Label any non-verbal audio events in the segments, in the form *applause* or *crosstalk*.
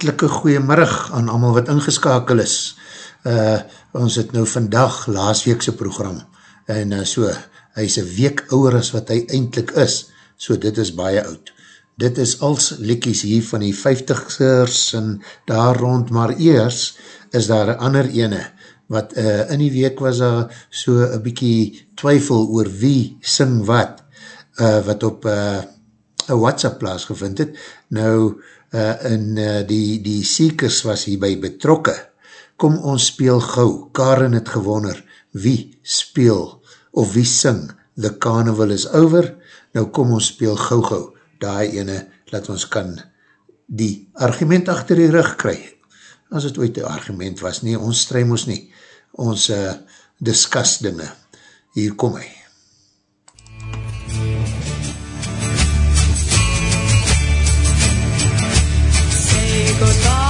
Hartelike goeiemiddag aan allemaal wat ingeskakel is. Uh, ons het nou vandag laasweekse program en uh, so, hy is een week ouwer as wat hy eindelijk is, so dit is baie oud. Dit is als likkies hier van die 50ers en daar rond, maar eers is daar een ander ene, wat uh, in die week was daar so een bykie twyfel oor wie sing wat, uh, wat op uh, een WhatsApp plaas gevind het. Nou, uh, in uh, die, die seekers was hierby betrokke. Kom ons speel gauw, Karen het gewonner, wie speel of wie sing, the carnival is over, nou kom ons speel gauw gauw, daai ene, laat ons kan die argument achter die rug kry. As het ooit die argument was, nie, ons strym ons nie, ons uh, discuss dinge. Hier kom hy. total.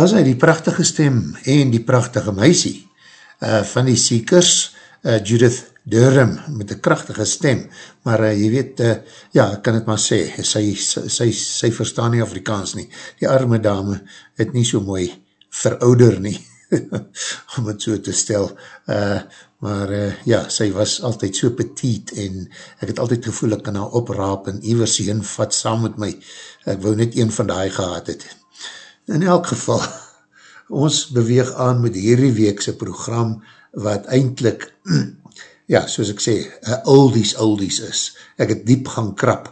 Daar is hy die prachtige stem en die prachtige meisie uh, van die Seekers, uh, Judith Durham, met een krachtige stem, maar uh, jy weet, uh, ja, ek kan het maar sê, sy, sy, sy, sy verstaan nie Afrikaans nie. Die arme dame het nie so mooi verouder nie, *laughs* om het so te stel, uh, maar uh, ja, sy was altyd so petiet en ek het altyd gevoel ek kan haar opraap en iwers heen vat saam met my. Ek wou net een van die gehad het. In elk geval, *laughs* ons beweeg aan met hierdie weekse program wat eindelijk, *clears throat* ja, soos ek sê, oldies oldies is. Ek het diep gaan krap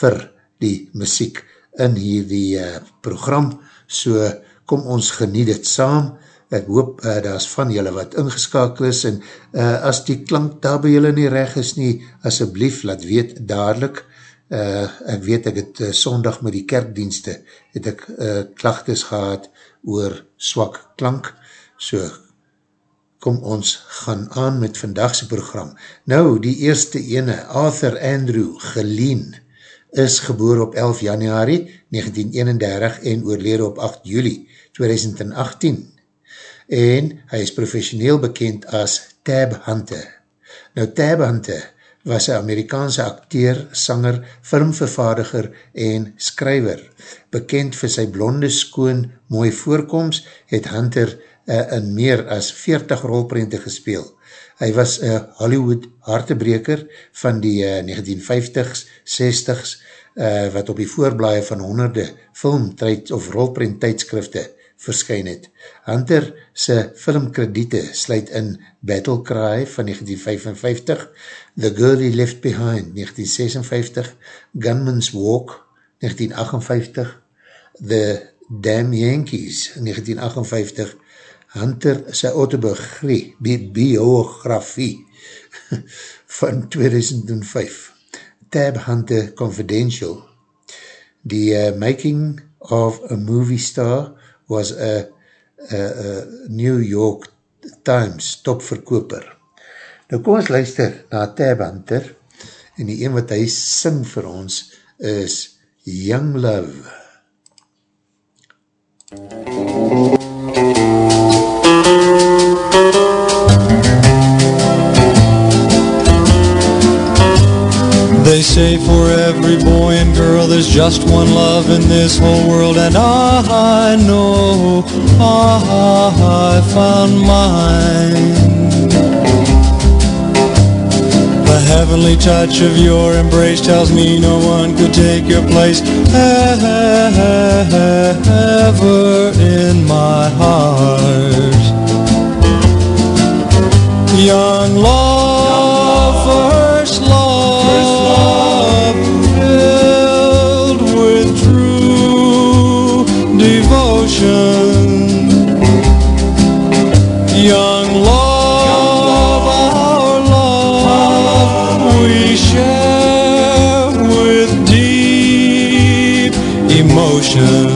vir die muziek in hierdie uh, program, so kom ons geniet het saam, ek hoop uh, daar is van julle wat ingeskakel is en uh, as die klank daar by julle nie reg is nie, asjeblief laat weet dadelijk, uh, ek weet ek het uh, sondag met die kerkdienste, het ek uh, klachtes gehad oor swak klank, so kom ons gaan aan met vandagse program. Nou, die eerste ene, Arthur Andrew Geleen, is geboor op 11 januari 1931 en oorlede op 8 juli 2018 en hy is professioneel bekend as Tab Hunter. Nou Tab Hunter was een Amerikaanse acteur, sanger, filmvervaardiger en skryver. Bekend vir sy blonde skoon mooi voorkomst, het Hunter uh, in meer as 40 rolprente gespeel. Hy was een Hollywood hartebreker van die uh, 1950s, 60s, uh, wat op die voorblaie van honderde film of rolprent tijdskrifte verskyn het. Hunter sy filmkrediete sluit in Battle Cry van 1955, The Girl He Left Behind 1956, Gunman's Walk 1958, The Damn Yankees 1958, Hunter sy autobiografie bi biografie *laughs* van 2005, Tab Hunter Confidential, The uh, Making of a Movie Star was a, a, a New York Times topverkoper. Nou kom ons luister na Tab Hunter en die een wat hy sing vir ons is Young Love. They say for every boy and girl there's just one love in this whole world and I know I found mine. The heavenly touch of your embrace tells me no one could take your place ever in my heart. Young love, devotion. Young love, our love we share with deep emotion.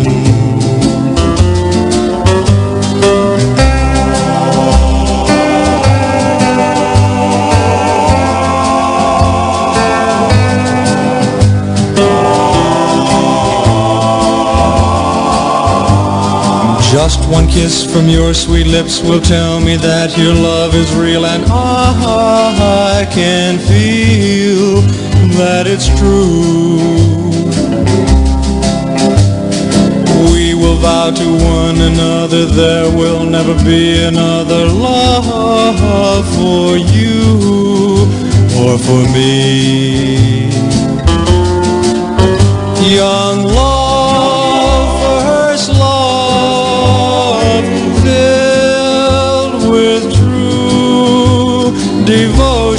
One kiss from your sweet lips will tell me that your love is real and I can feel that it's true. We will vow to one another there will never be another love for you or for me. Young love,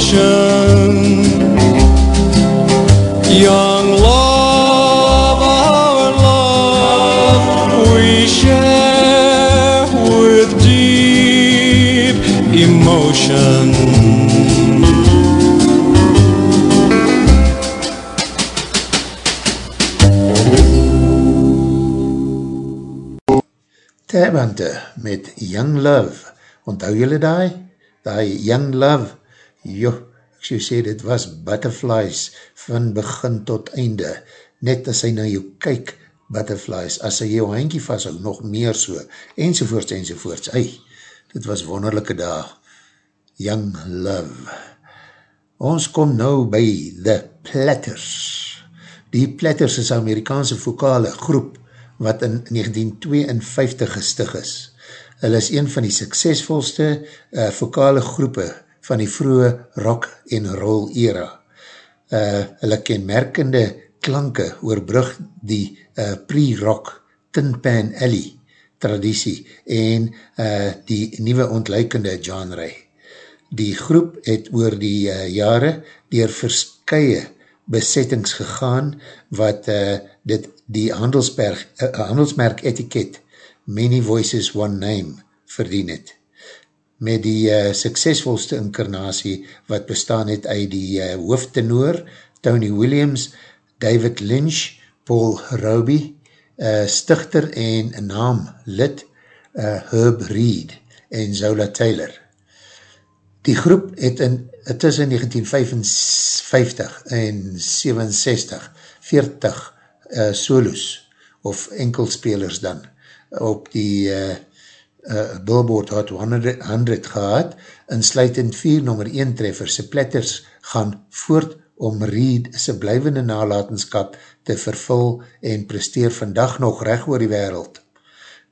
devotion. Young love, our love we share with deep emotion. Tabante met Young Love. Onthou julle daai? Daai Young Love. Jo, ek so sê, dit was butterflies van begin tot einde. Net as hy na jou kyk, butterflies, as hy jou handkie vasthou, nog meer so, enzovoorts, enzovoorts, ei, dit was wonderlijke dag, Young Love. Ons kom nou by The Platters. Die Platters is Amerikaanse vokale groep, wat in 1952 gestig is. Hulle is een van die suksesvolste uh, vokale groepe van die vroege rock en roll era. Uh, hulle kenmerkende klanke oorbrug die uh, pre-rock Tin Pan Alley traditie en uh, die nieuwe ontluikende genre. Die groep het oor die uh, jare dier verskye besettings gegaan wat uh, dit die handelsberg, uh, handelsmerk etiket Many Voices One Name verdien het. Met die uh, suksesvolste inkarnatie wat bestaan het uit die uh, hoofdtenoor Tony Williams, David Lynch, Paul Roby, uh, stichter en naam lid uh, Herb Reed en Zola Taylor. Die groep het in tussen 1955 en 67 40 uh, solos of enkelspelers dan op die uh, uh, Billboard Hot 100, 100 gehad, insluitend vier nummer 1 treffers, se platters gaan voort om Reed sy blijvende nalatenskap te vervul en presteer vandag nog recht oor die wereld.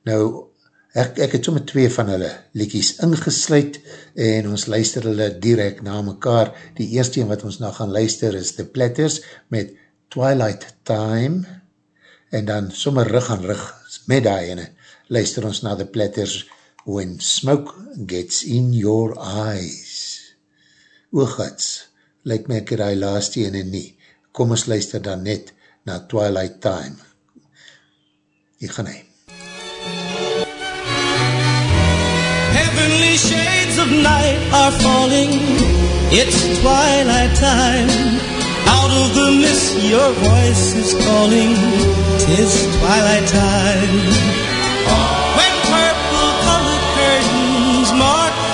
Nou, ek, ek het so met twee van hulle liekies ingesluit en ons luister hulle direct na mekaar. Die eerste een wat ons nou gaan luister is The Platters met Twilight Time en dan sommer rug aan rug met die ene luister ons na The Platters When Smoke Gets In Your Eyes. Oogats, lyk my ek die laaste ene nie. Kom ons luister dan net na Twilight Time. Hier gaan hy. Heavenly shades of night are falling It's twilight time Out of the mist your voice is calling Tis twilight time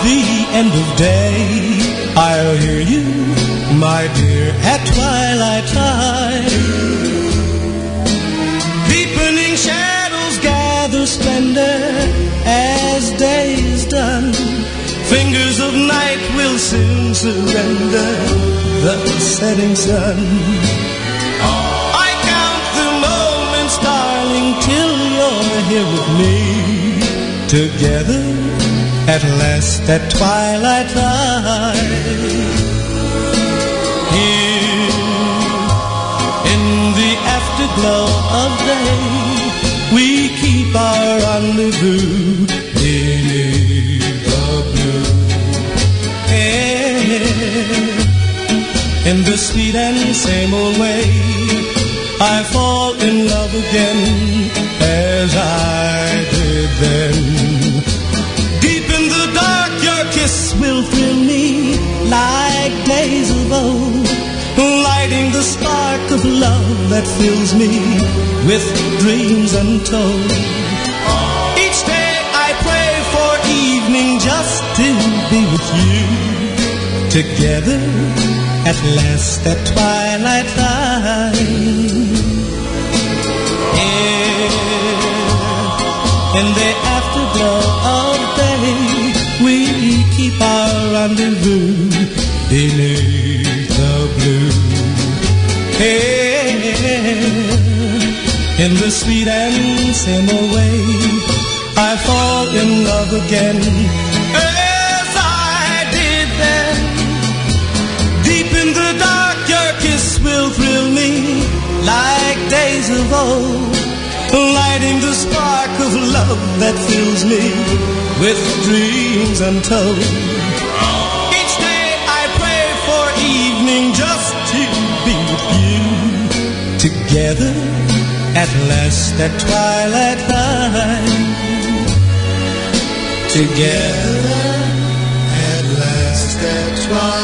the end of day I'll hear you, my dear, at twilight time Deepening shadows gather splendor as day is done Fingers of night will soon surrender the setting sun. I count the moments, darling, till you're here with me. Together at last at twilight time. Here in the afterglow of day, we keep our rendezvous beneath the blue air. In the sweet and same old way, I fall in love again as I did then. Will thrill me like days of old, lighting the spark of love that fills me with dreams untold. Each day I pray for evening just to be with you together at last at twilight time. In the afterglow rendezvous the blue. In the sweet and old way, I fall in love again as I did then. Deep in the dark, your kiss will thrill me like days of old, lighting the spark of love that fills me with dreams untold. Together at last at twilight time. Together at last at twilight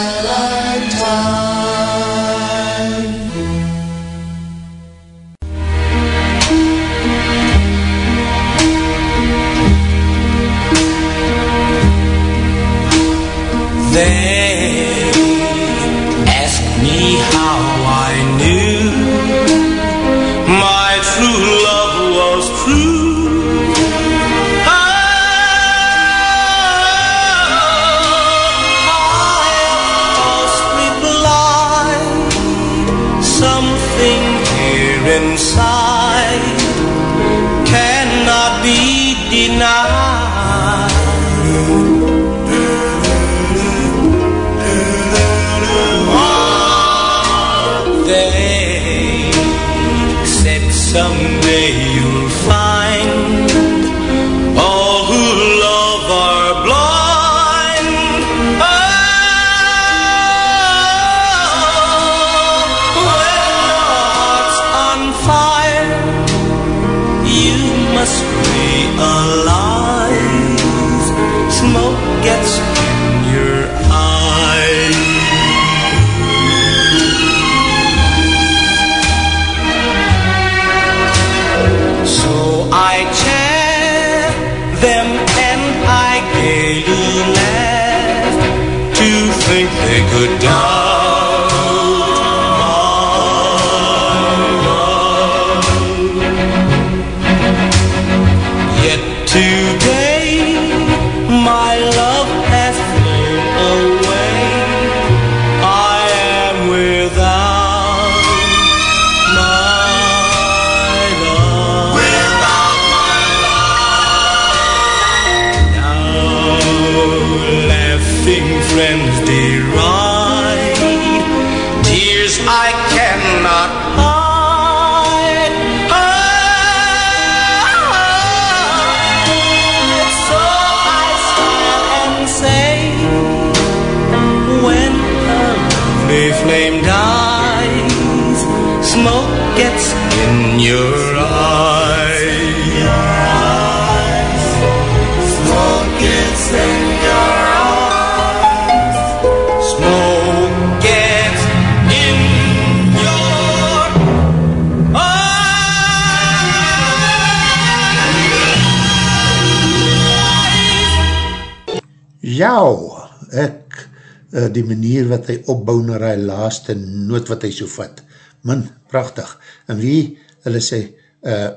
die manier wat hy opbou na die laaste noot wat hy so vat, man, prachtig, en wie, hulle sê, uh,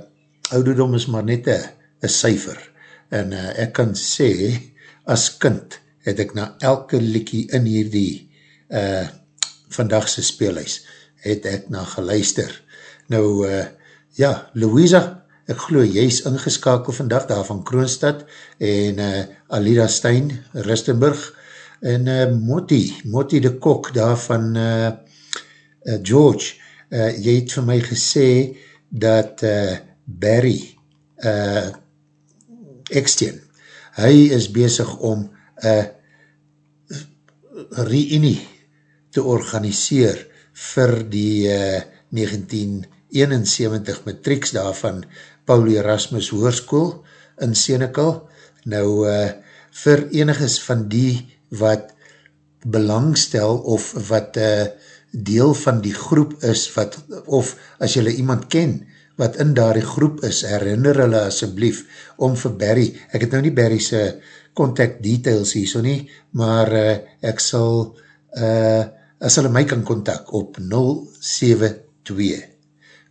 ouderdom is maar net een cijfer, en uh, ek kan sê, as kind, het ek na elke liekie in hierdie uh, vandagse speelhuis, het ek na geluister. Nou, uh, ja, Louisa, ek glo jy is ingeskakel vandag daar van Kroonstad en uh, Alida Stein, Rustenburg en uh, Motti, Motti de Kok daar van uh, uh, George. Uh, jy het vir my gesê dat uh, Barry uh, Eksteen, hy is bezig om een reunie te organiseer vir die uh, 1971 matrieks daarvan Paul Erasmus Hoorskoel in Senekal. Nou, uh, vir eniges van die wat belangstel of wat uh, deel van die groep is, wat, of as jylle iemand ken, wat in daar die groep is, herinner hulle asjeblief om vir Barry, ek het nou nie Barry sy contact details hier so nie, maar uh, ek sal, uh, as hulle my kan contact op 072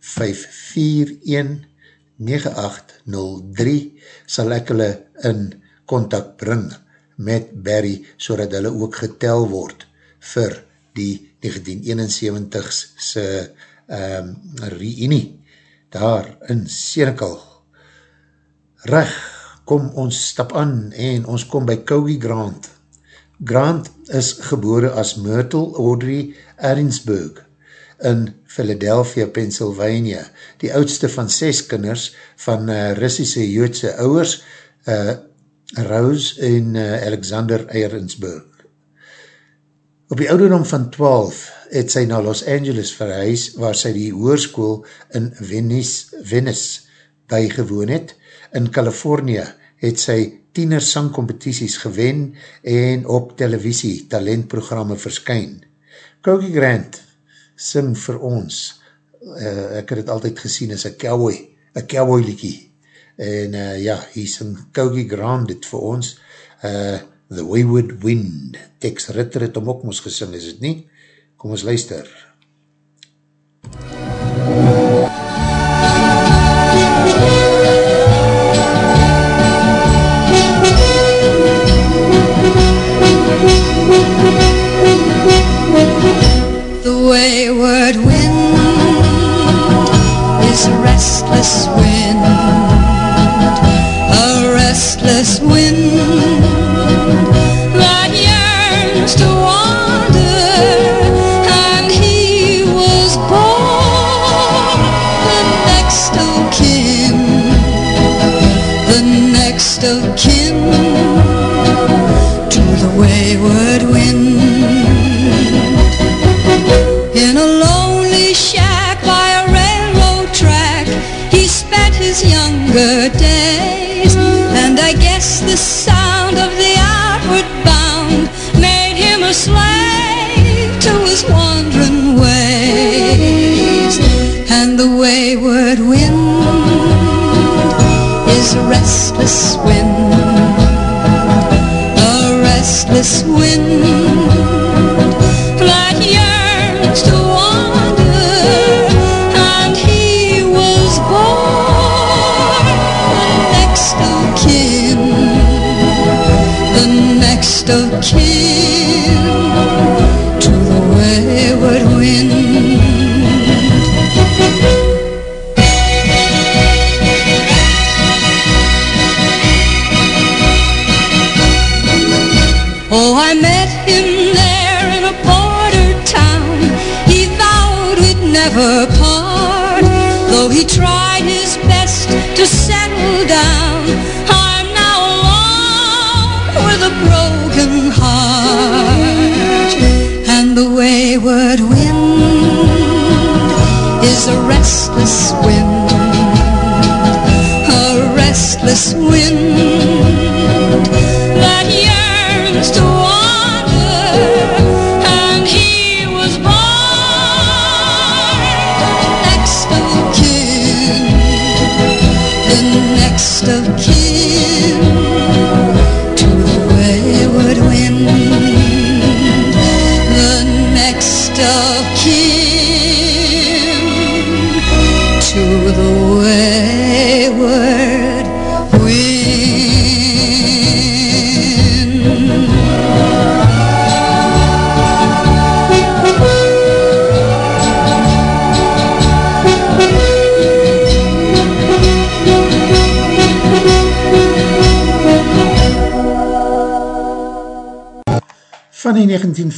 541 9803 sal ek hulle in contact bring met Barry, so dat hulle ook getel word vir die 1971 se um, reunie daar in Senekal. Reg, kom ons stap aan en ons kom by Kogi Grant. Grant is gebore as Myrtle Audrey Arinsburg in Philadelphia, Pennsylvania, die oudste van ses kinders van uh, Russische Joodse ouwers, uh, Rose en uh, Alexander Arinsburg. Op die ouderdom van 12 het sy na Los Angeles verhuis, waar sy die hoerskoel in Venice, Venice bygewoon het. In California het sy tiener sangcompetities gewen en op televisie talentprogramme verskyn. Kogi Grant sing vir ons, uh, ek het het altyd gesien as a cowboy, a cowboy liekie, en uh, ja, hier sing Kogi Grant dit vir ons, uh, The Wayward Wind, Tex Ritter het om ook ons gesing, is het nie? Kom ons luister. The wayward wind is a restless wind, a restless wind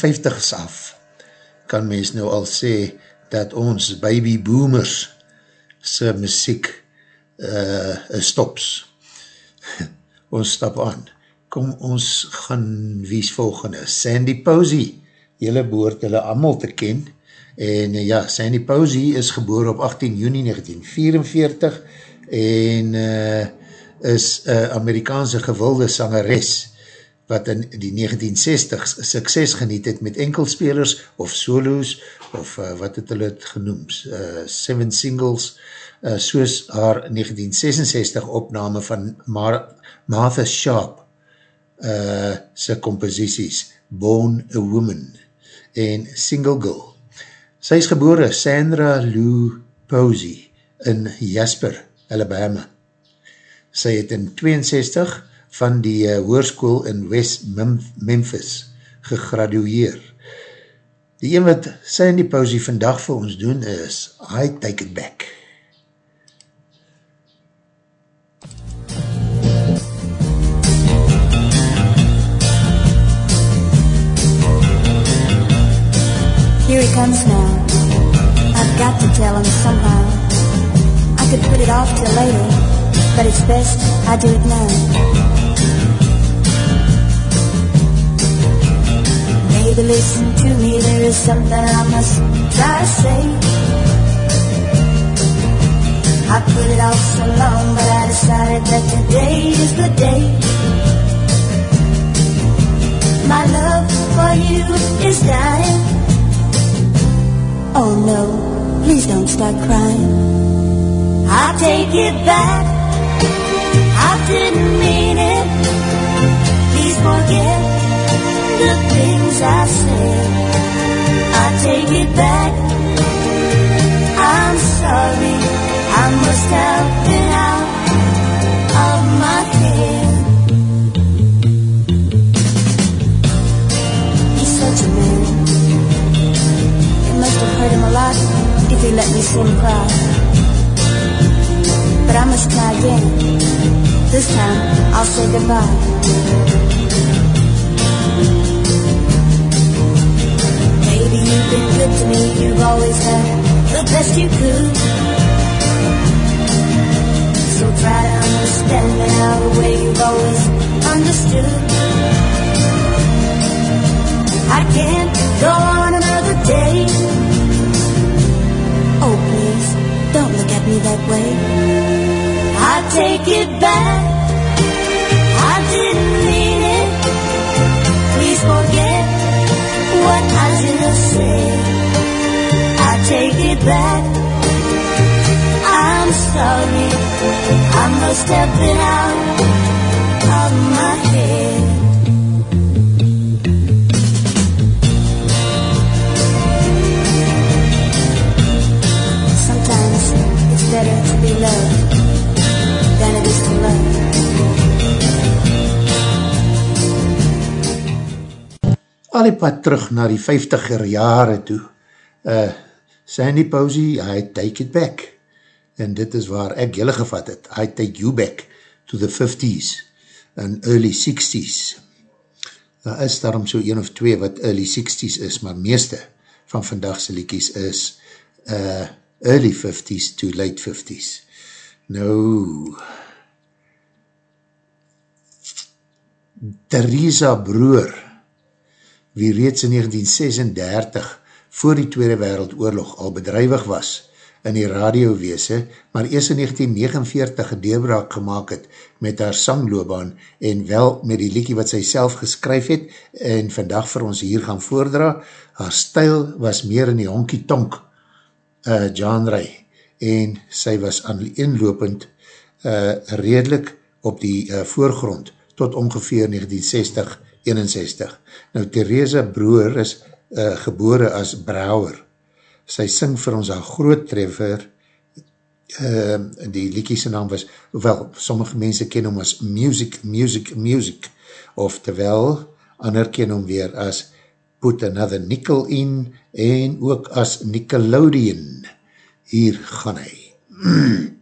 1950s af kan mens nou al sê dat ons baby boomers sy muziek uh, stops. *laughs* ons stap aan. Kom ons gaan wies volgende. Sandy Posey, jylle behoort hulle allemaal te ken. En uh, ja, Sandy Posey is geboor op 18 juni 1944 en uh, is uh, Amerikaanse gewilde sangeres wat in die 1960s sukses geniet het met enkelspelers of solos of uh, wat het hulle het genoem, uh, seven singles, uh, soos haar 1966 opname van Mar Martha Sharp uh, sy composities Born a Woman en Single Girl. Sy is gebore Sandra Lou Posey in Jasper, Alabama. Sy het in 62 van die uh, hoerskoel in West Mem Memphis gegradueer. Die een wat sy in die pausie vandag vir ons doen is I Take It Back. Here he comes now. I've got to tell him somehow. I could put it off till later, but it's best I do it now. Baby, listen to me, there is something I must try to say. I put it off so long, but I decided that today is the day. My love for you is dying. Oh no, please don't start crying. I'll take it back. I didn't mean it. Please forget the things I said. I take it back. I'm sorry. I must have been out of my head. He's such a man. It must have hurt him a lot if he let me see him cry. But I must try again. This time I'll say goodbye. Baby, you've been good to me. You've always had the best you could. So try to understand now the way you've always understood. I can't go on another day. Oh, please, don't look at me that way. I take it back. I didn't mean it. What I should say. I take it back. I'm sorry. I must have been out of my head. Sometimes it's better to be loved than it is to love. Al die pad terug na die 50er jare toe, uh, Sandy Posey, I take it back, en dit is waar ek jylle gevat het, I take you back to the 50s and early 60s. Daar is daarom so een of twee wat early 60s is, maar meeste van vandagse liekies is uh, early 50s to late 50s. Nou, Theresa Broer, wie reeds in 1936 voor die Tweede Wereldoorlog al bedrijwig was in die radioweese, maar eers in 1949 gedeelbraak gemaakt het met haar sangloobaan en wel met die liekie wat sy self geskryf het en vandag vir ons hier gaan voordra. Haar stijl was meer in die honky-tonk uh, genre en sy was aanleenlopend uh, redelijk op die uh, voorgrond tot ongeveer 1960-61. Nou, Theresa Broer is uh, gebore as Brouwer. Sy sing vir ons een groot treffer, uh, die liekiese naam was, wel, sommige mense ken hom as Music, Music, Music, of terwyl, ander ken hom weer as Put Another Nickel In, en ook as Nickelodeon. Hier gaan hy. Put *clears throat*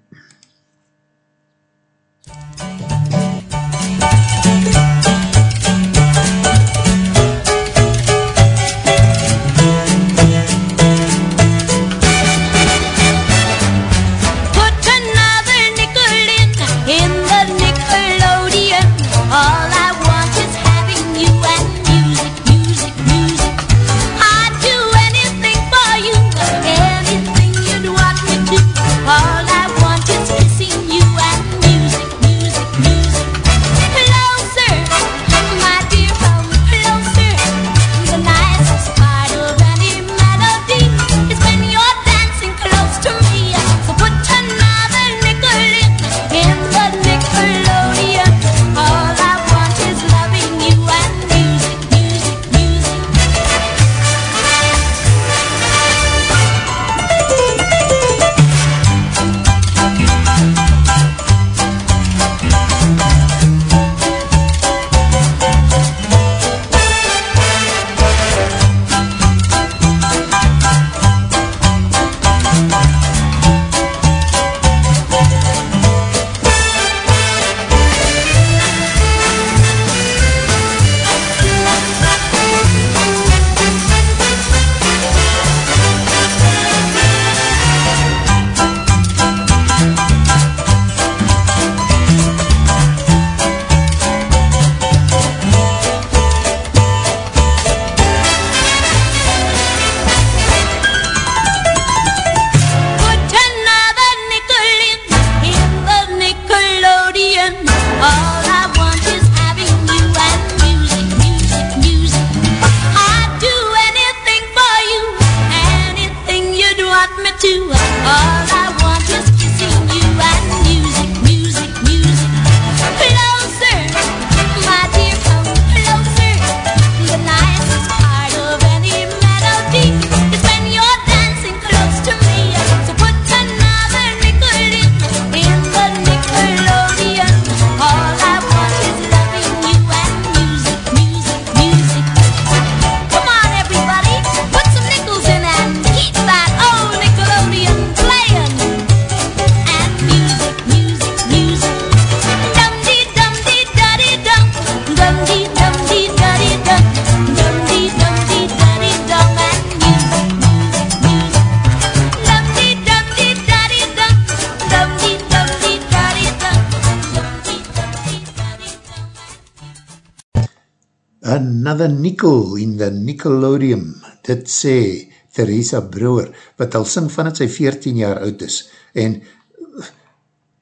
Nickelodeon, dit sê Theresa Brouwer, wat al sing van het sy 14 jaar oud is, en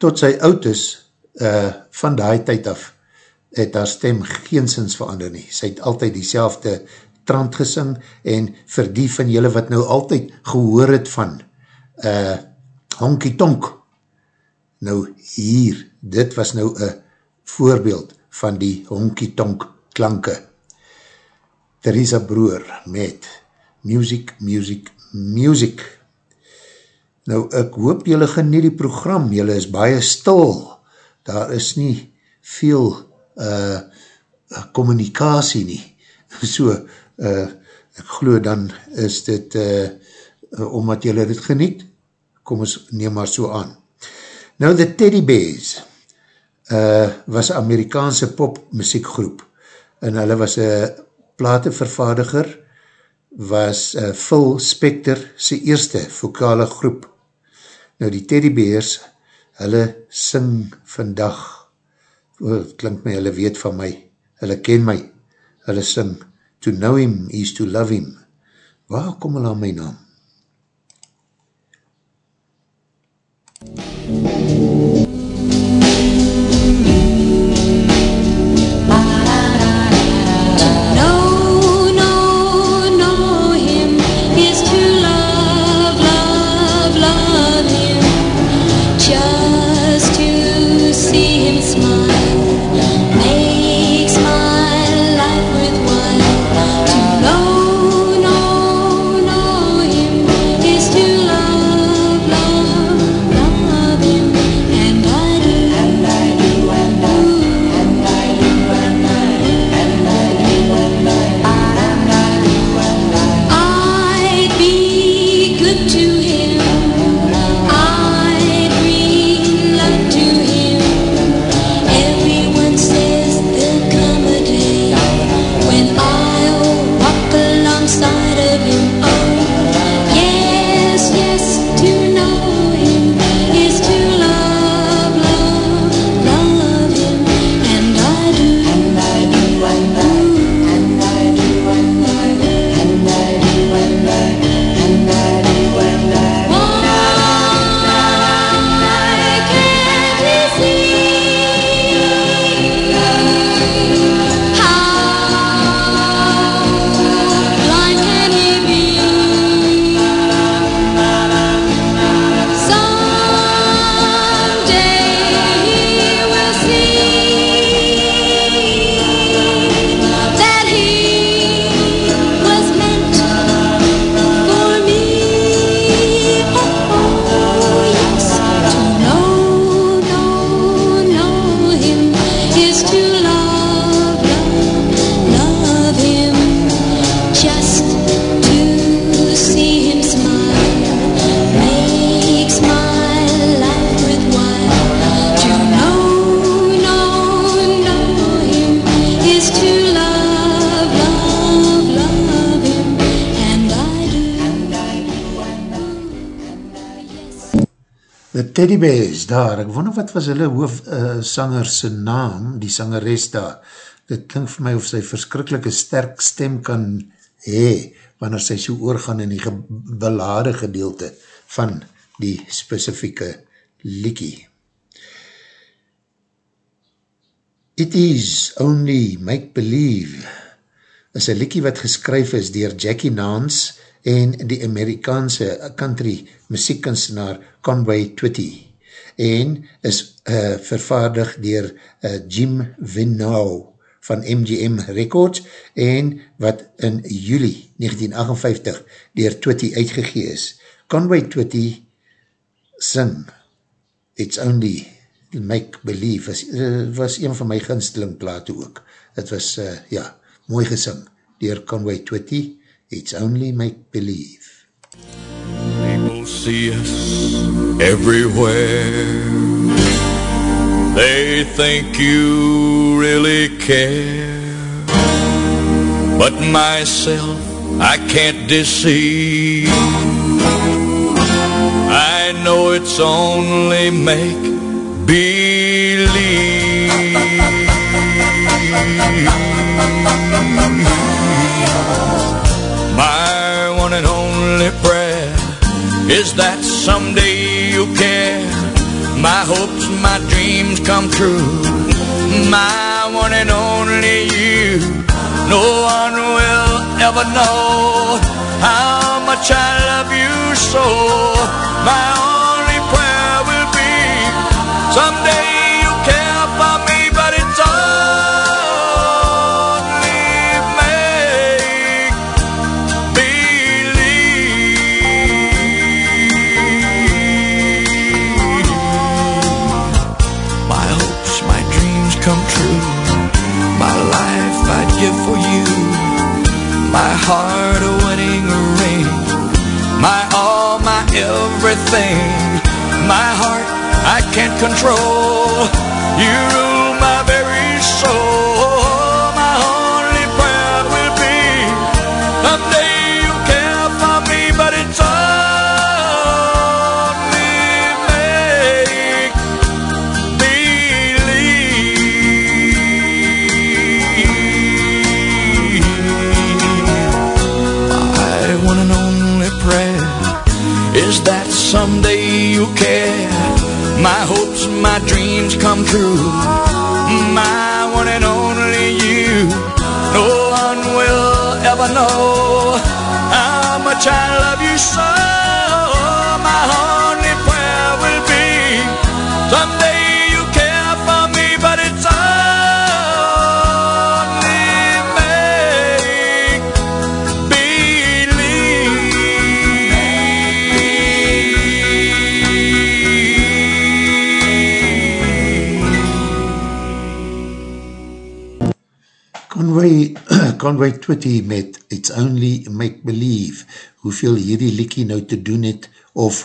tot sy oud is, uh, van die tyd af, het haar stem geensins verander nie. Sy het altyd die trant gesing en vir die van julle wat nou altyd gehoor het van uh, honky tonk nou hier, dit was nou een voorbeeld van die honky tonk klanke Theresa Broer met Music, Music, Music nou ek hoop julle genie die program, julle is baie stil daar is nie veel uh, communicatie nie. *laughs* So, uh, ek geloof dan is dit uh, omdat jylle dit geniet, kom ons neem maar so aan. Nou, The Teddy Bears uh, was Amerikaanse pop muziekgroep en hulle was een platevervaardiger was uh, Phil Spector sy eerste vokale groep. Nou, die Teddy Bears hulle sing vandag, oh, klink my, hulle weet van my, hulle ken my, hulle sing, to know him is to love him. Waar kom hulle aan my naam? Teddy Bears daar, ek wonder wat was hulle hoofdsangerse uh, naam, die sangeres daar, dit klink vir my of sy verskrikkelike sterk stem kan hee, wanneer sy so oorgaan in die belade gedeelte van die specifieke liekie. It is only make believe is een liekie wat geskryf is dier Jackie Nance en die Amerikaanse country muziekkunstenaar Conway Twitty en is uh, vervaardig dier uh, Jim Vinau van MGM Records en wat in juli 1958 dier Twitty uitgegee is. Conway Twitty sing It's Only Make Believe was, uh, was een van my ginsteling plate ook. Het was, uh, ja, mooi gesing dier Conway Twitty It's only make believe. People see us everywhere. They think you really care. But myself, I can't deceive. I know it's only make believe. One and only prayer is that someday you'll care. My hopes, my dreams come true. My one and only you. No one will ever know how much I love you so. My control. You true. Conway Twitty met It's Only Make Believe, hoeveel hierdie liekie nou te doen het, of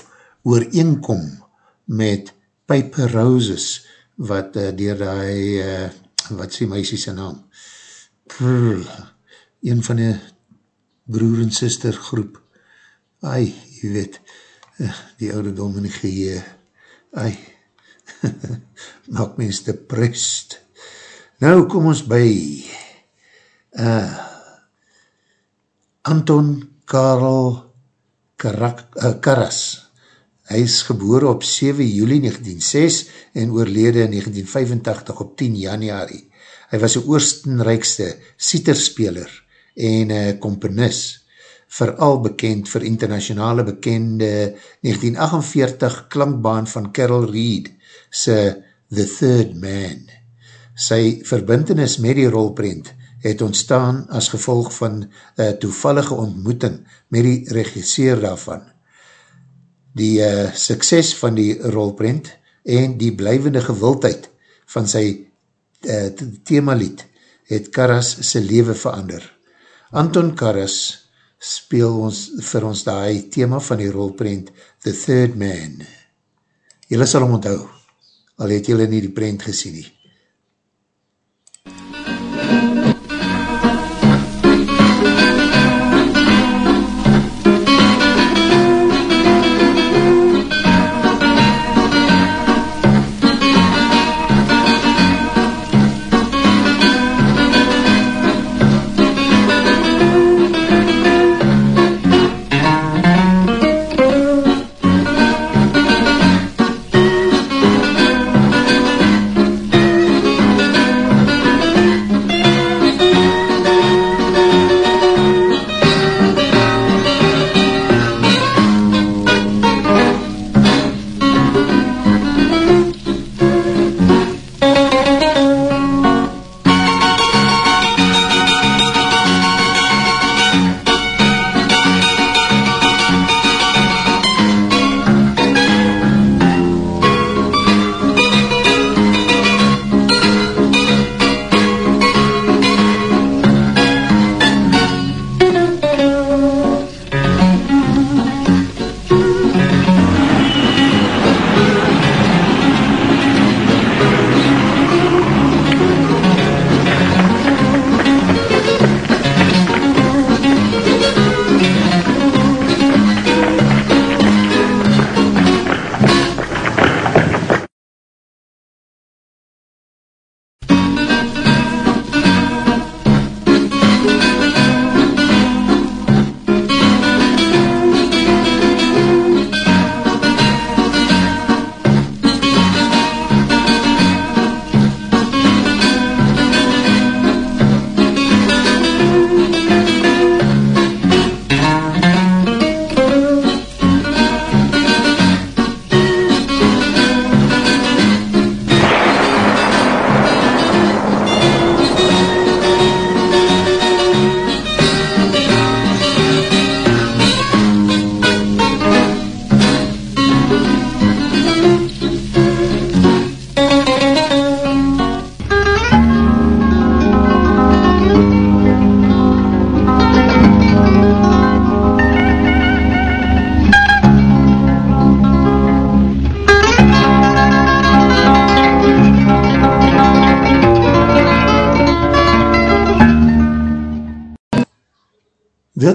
ooreenkom met Piper Roses, wat uh, dier die, uh, wat sê meisie sy naam, Prrr, een van die broer en sister groep, ai, jy weet, uh, die ouderdom in die geheer, ai, *laughs* maak mens depressed. Nou kom ons by uh, Anton Karel Karak, uh, Karas. Hy is geboor op 7 juli 1906 en oorlede in 1985 op 10 januari. Hy was die oorstenrijkste sieterspeler en uh, komponis, vooral bekend vir internationale bekende 1948 klankbaan van Carol Reed se The Third Man. Sy verbintenis met die rolprent het ontstaan as gevolg van uh, toevallige ontmoeting met die regisseur daarvan. Die uh, sukses van die rolprent en die blijvende gewildheid van sy uh, themalied het Karas sy leven verander. Anton Karas speel ons vir ons die thema van die rolprent The Third Man. Julle sal hom onthou, al het julle nie die prent gesien nie.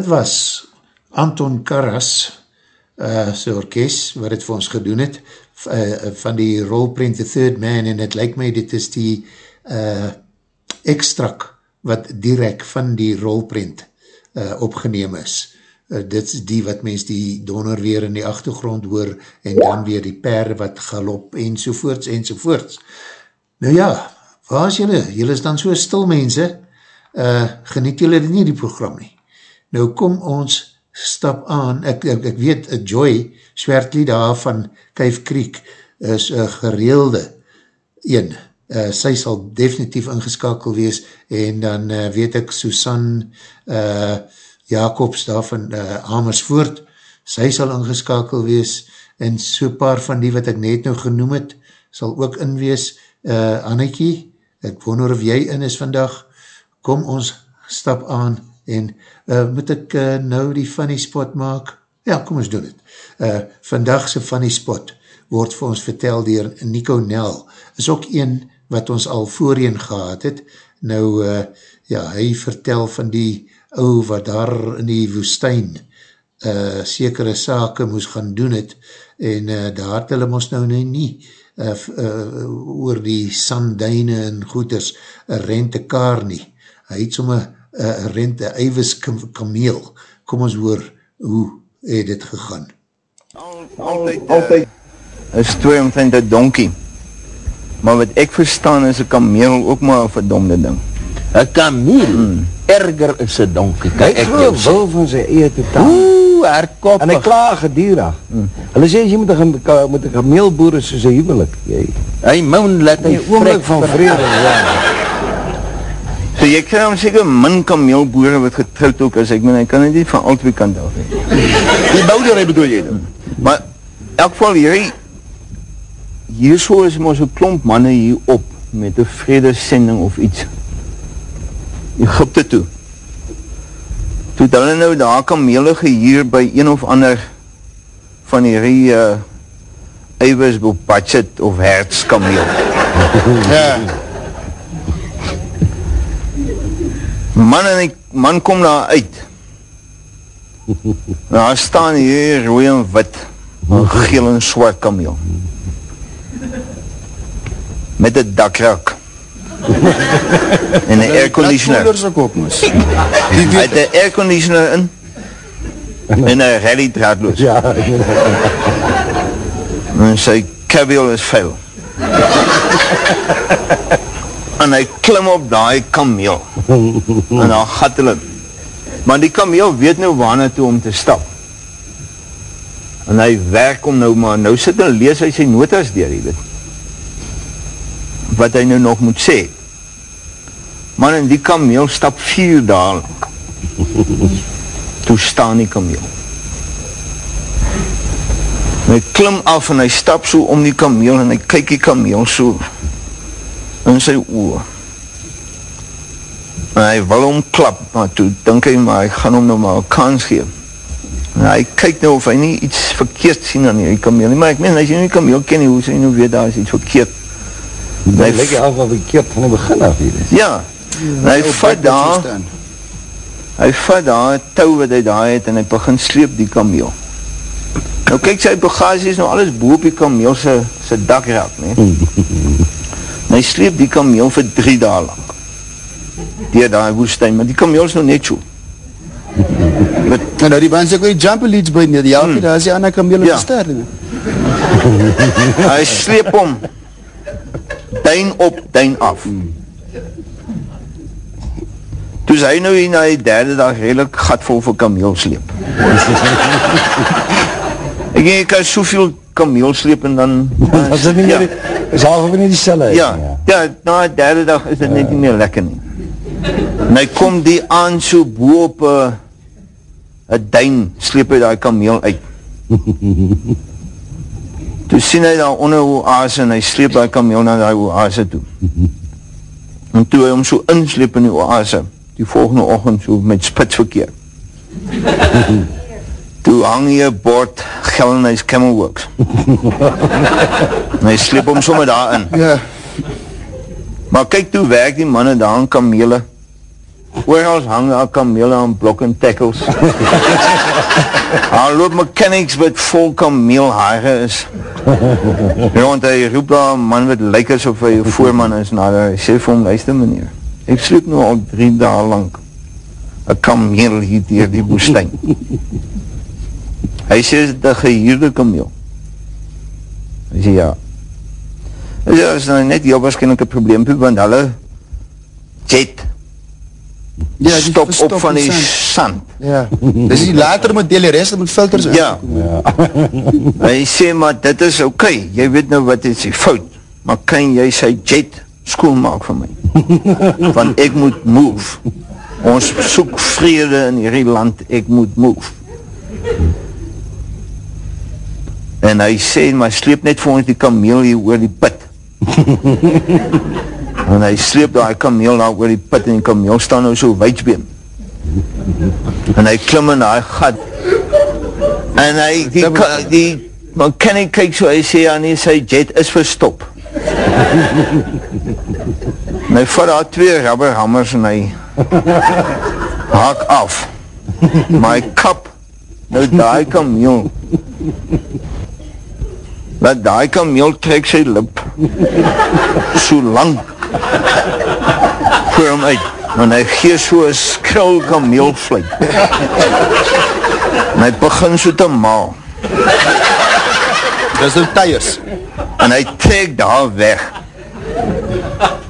Dit was Anton Karas, uh, sy orkest, wat het vir ons gedoen het, uh, van die rolprint The Third Man, en het lyk my, dit is die uh, extrak, wat direct van die rolprint uh, opgeneem is. Uh, dit is die wat mens die donor weer in die achtergrond hoor, en dan weer die per wat galop, enzovoorts, enzovoorts. Nou ja, waar is julle? Julle is dan so stil mense, uh, geniet julle nie die program nie. Nou kom ons stap aan, ek, ek, ek weet, Joy Swertlie daar van Kuif Creek is een gereelde een, uh, sy sal definitief ingeskakel wees, en dan uh, weet ek Susan uh, Jacobs daar van uh, Amersfoort, sy sal ingeskakel wees, en so paar van die wat ek net nou genoem het, sal ook inwees, uh, Annekie, ek wonder of jy in is vandag, kom ons stap aan, en uh, moet ek uh, nou die funny spot maak? Ja, kom ons doen het. Uh, vandagse funny spot word vir ons vertel dier Nico Nel, is ook een wat ons al voorheen gehad het, nou, uh, ja, hy vertel van die ou wat daar in die woestijn uh, sekere sake moes gaan doen het, en uh, daar het hulle ons nou nie, nie uh, uh, oor die sanduine en goeders, rente kaar nie, hy het somme uh, rent een eiwis kameel. Kom ons hoor, hoe het dit gegaan? Al, altyd, uh, altyd is twee omtrent een donkie. Maar wat ek verstaan is een kameel ook maar een verdomde ding. Een kameel? Hmm. Erger is een donkie. Kijk, ek wil wil van sy eie totaal. Oeh, herkoppig. En hy klaag gedierig. Hmm. Hulle sê, jy moet een, moet een kameelboer is soos een huwelik. Jy. Hy moon, let hy vrek van vrede. ja. So jy krijg om seker min kameelboere wat getrouwd ook is, ek meen, hy kan nie van al twee kant af. Die bouderij bedoel jy dan? Maar, elk geval, hierdie, hier so is maar so klomp manne hier op, met een vredesending of iets. Egypte toe. Toe hulle nou daar kamele gehuur by een of ander van hierdie uh, eiwis budget of hertskameel. ja. Man en die man kom daar uit. *laughs* Daar staan hier rooi en wit, een geel en zwart kameel. Met een dakrak. en een airconditioner. Hy het een airconditioner in. En een rally draadloos. Ja, en sy kabel is vuil. *laughs* en hy klim op die kameel. *laughs* en dan gat hulle. Maar die kameel weet nou waarna toe om te stap. En hy werk om nou, maar nou sit en lees hy sy notas dier, jy weet. Wat hy nou nog moet sê. Man, en die kameel stap vier daal. Toe staan die kameel. En hy klim af en hy stap so om die kameel en hy kyk die kameel so in sy oor. En hy wil omklap, maar toe dink hy maar, hy gaan hom nou maar kans geef. En hy kyk nou of hy nie iets verkeerd sien aan die kameel nie, maar ek meen, as jy nie kameel ken nie, hoe sy nou weet daar is iets verkeerd. Hy lyk jy al wat verkeerd van die begin af hier. Ja, en hy vat daar, hy vat daar touw wat hy daar het en hy begin sleep die kameel. Nou kyk sy bagage is nou alles boop die kameel sy, sy dak raak, nie? *laughs* en hy sleep die kameel vir drie daal lang. Dier daar woestijn, maar die kameel is nou net so. *laughs* Met, nou, nou die mens ek wil die jumper leads by nie, die helft, hmm. daar is die ander kameel ja. gester. *laughs* hy sleep om duin op, duin af. Hmm. Toe is hy nou hier na die derde dag redelijk gatvol vir kameel sleep. *laughs* ek denk, ek kan soveel kameel sleep en dan... *laughs* As dit nie ja. meer, is half nie die selle ja, ja, na die derde dag is dit ja. net nie meer lekker nie. En hy kom die aan so boop een uh, duin, sleep hy die kameel uit. *laughs* Toe sien hy daar onder oase en hy sleep die kameel na die oase toe. En toe hy hom so insleep in die oase, die volgende ochend so met spitsverkeer. *laughs* toe hang hy een bord Gellenhuis Camelworks. en hy sleep hom sommer daar in. Ja. Maar kyk toe werk die manne daar in kamele oorals hang daar kamele aan blok en tackles. Daar loop mechanics wat vol kameelhaare is. Ja, want hy roep daar een man wat lyk asof hy een voorman is, en hy sê vir hom, luister meneer, ek sloep nou al drie dagen lang een kameel hier dier die woestijn. Hy sê, is het een gehuurde kameel? Hy sê, ja. Hy sê, is nou net heel waarschijnlijk een probleem, want hulle jet Ja, stop op van die die sand. Ja. Dis die later model, die rest moet filters Ja. Hy sê, maar dit is oké, okay. jy weet nou wat is die fout, maar kan jy sy jet skoon maak vir my? *laughs* Want ek moet move. Ons soek vrede in hierdie land, ek moet move. En hy sê, maar sleep net vir ons die kameel hier oor die pit. *laughs* en hy sleep daar die kameel daar oor die pit en die kameel staan nou so weidsbeem. En hy klim in die gat. En hy, die, die mechanic kyk so, hy sê, ja nee, sy jet is verstop. *laughs* en hy vat daar twee rubberhammers en hy haak af. Maar hy kap nou die kameel. *laughs* Laat die kameel trek sy lip so lang voor hom uit. En hy gee so een skril kameelvluit. En hy begin so te maal. Dis nou tyres. En hy trek daar weg.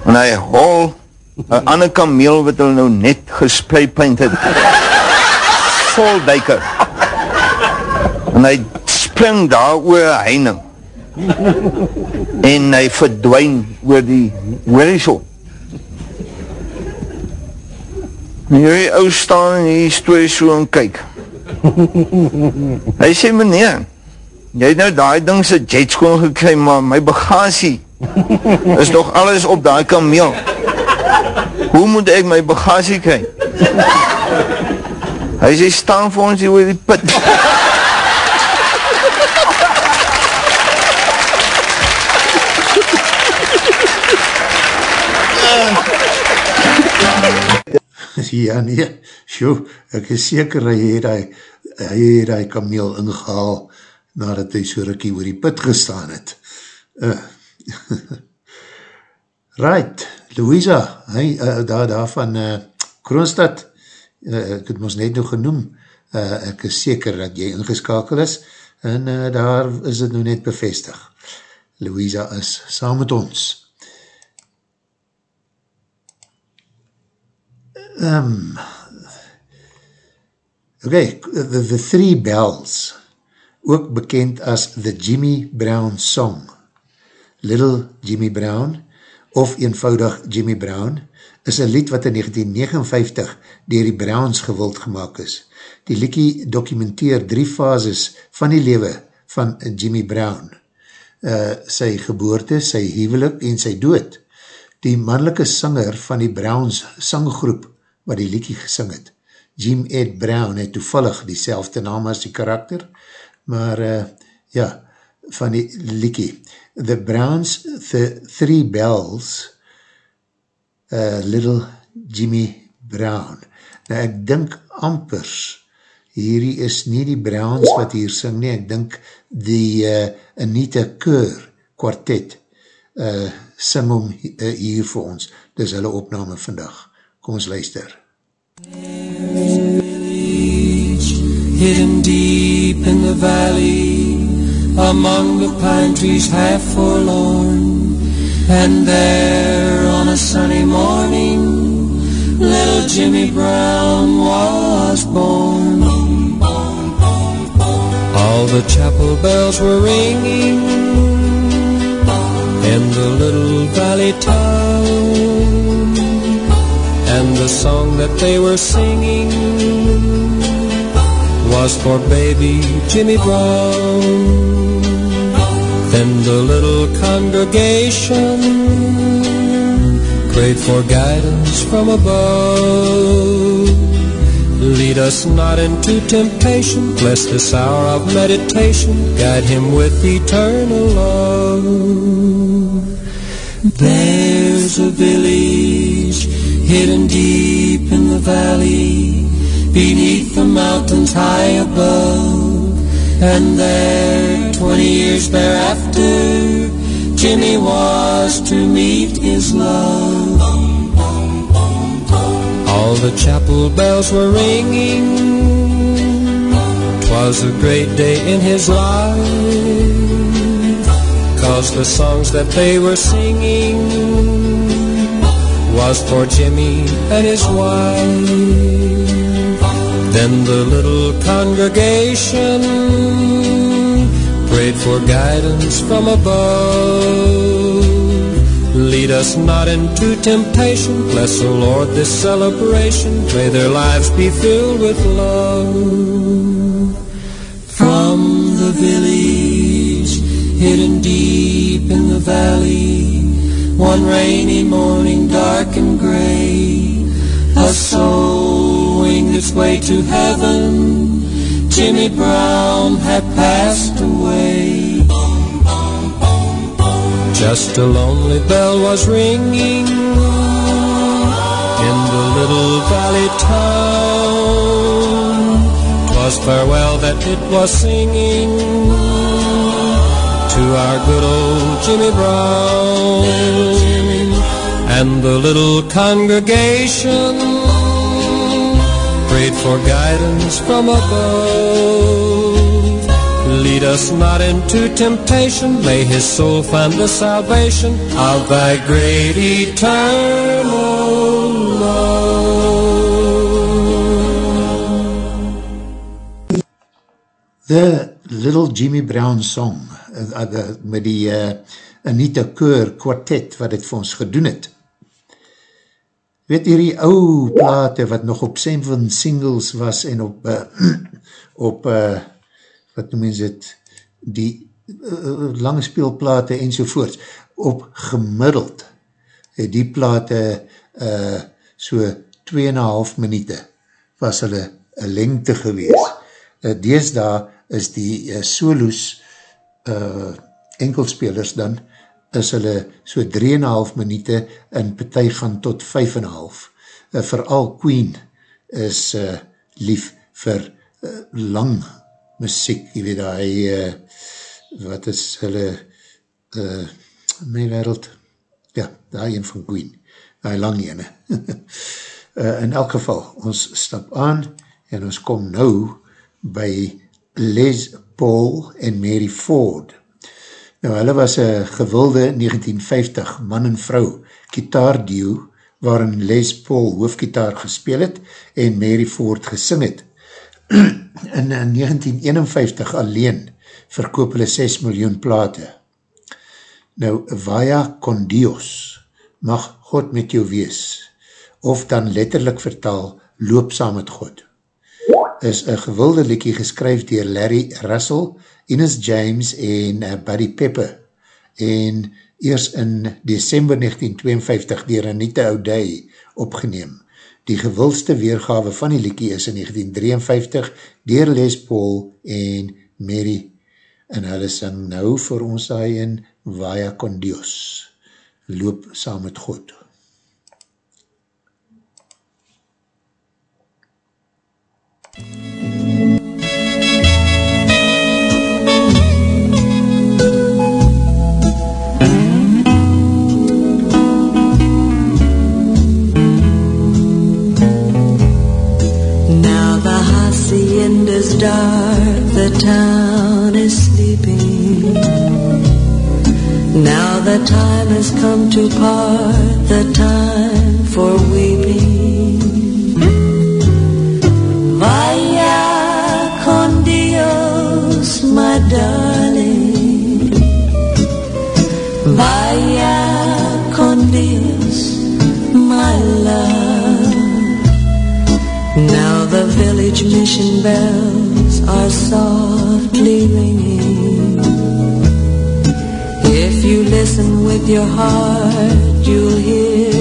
En hy hol een ander kameel wat hulle nou net gespreidpunt het. Vol duiker. En hy spring daar oor een heining. *laughs* En hy verdwijn oor die horizon. En hierdie ou staan en hierdie story so en kyk. Hy sê, meneer, jy het nou die ding sy jet skoon gekry, maar my bagasie is nog alles op die kameel. Hoe moet ek my bagasie kry? Hy sê, staan vir ons hier oor die put. *laughs* *laughs* Ja, nee, sjoe, ek is seker hy het die, hy het die kameel ingehaal nadat hy so rukkie oor die put gestaan het. Uh, *laughs* right, Louisa, hy, uh, daar, daar van uh, Kroonstad, uh, ek het ons net nog genoem, uh, ek is seker dat jy ingeskakel is, en uh, daar is het nou net bevestig. Louisa is saam met ons. Um, okay, the, the Three Bells, ook bekend as The Jimmy Brown Song, Little Jimmy Brown, of eenvoudig Jimmy Brown, is een lied wat in 1959 dier die Browns gewild gemaakt is. Die liekie documenteer drie fases van die lewe van Jimmy Brown, uh, sy geboorte, sy huwelik en sy dood. Die mannelike sanger van die Browns sanggroep wat die liekie gesing het. Jim Ed Brown het toevallig die selfde naam as die karakter, maar uh, ja, van die liekie. The Browns, The Three Bells, uh, Little Jimmy Brown. Nou ek dink ampers, hierdie is nie die Browns wat hier sing nie, ek dink die uh, Anita Keur kwartet uh, sing om uh, hier vir ons. Dis hulle opname vandag. Kom ons luister. Hidden deep in the valley, among the pine trees half forlorn, and there on a sunny morning, little Jimmy Brown was born. All the chapel bells were ringing in the little valley town the song that they were singing was for baby Jimmy Brown. Then the little congregation prayed for guidance from above. Lead us not into temptation, bless this hour of meditation, guide him with eternal love. There's a village hidden deep in the valley, beneath the mountains high above. And there, twenty years thereafter, Jimmy was to meet his love. All the chapel bells were ringing. Twas a great day in his life. Cause the songs that they were singing was for Jimmy and his wife. Then the little congregation prayed for guidance from above. Lead us not into temptation. Bless, the Lord, this celebration. May their lives be filled with love. From the village, hidden deep in the valley, one rainy morning, dark and gray, a soul winged its way to heaven. Jimmy Brown had passed away. Just a lonely bell was ringing in the little valley town. Twas farewell that it was singing to our good old Jimmy Brown. And the little congregation prayed for guidance from above. Lead us not into temptation. May his soul find the salvation of thy great eternal love. The Little Jimmy Brown Song uh, uh, met die uh, Anita Keur kwartet wat het vir ons gedoen het. Weet hierdie ou plate wat nog op seven singles was en op uh, *clears throat* op uh, wat noem ons het, die uh, lange speelplate en sovoorts, op gemiddeld het die plate uh, so 2,5 minuute was hulle lengte gewees. Uh, deesdaar is die uh, solos uh, enkelspelers dan, is hulle so 3,5 minuute en partij gaan tot 5,5. Uh, vooral Queen is uh, lief vir uh, lang muziek, jy weet hy, uh, wat is hulle, uh, my wereld, ja, die een van Queen, die lang ene. uh, *laughs* in elk geval, ons stap aan, en ons kom nou by Les Paul en Mary Ford. Nou, hulle was een gewilde 1950 man en vrou kitaarduo, waarin Les Paul hoofdkitaar gespeel het, en Mary Ford gesing het *clears throat* in 1951 alleen verkoop hulle 6 miljoen plate. Nou, Vaya con Dios, mag God met jou wees, of dan letterlijk vertaal, loop saam met God, is een gewilde liekie geskryf dier Larry Russell, Ines James en uh, Buddy Pepper, en eers in december 1952 dier Anita O'Day opgeneem. Die gewildste weergawe van die liekie is in 1953 dier Les Paul en Mary. En hulle sing nou vir ons daai in Vaya con Dios. Loop saam met God. is time has come to part, the time for weeping. My darling. Vaya con Dios, my love. Now the village mission bells are softly ringing. If you listen with your heart, you'll hear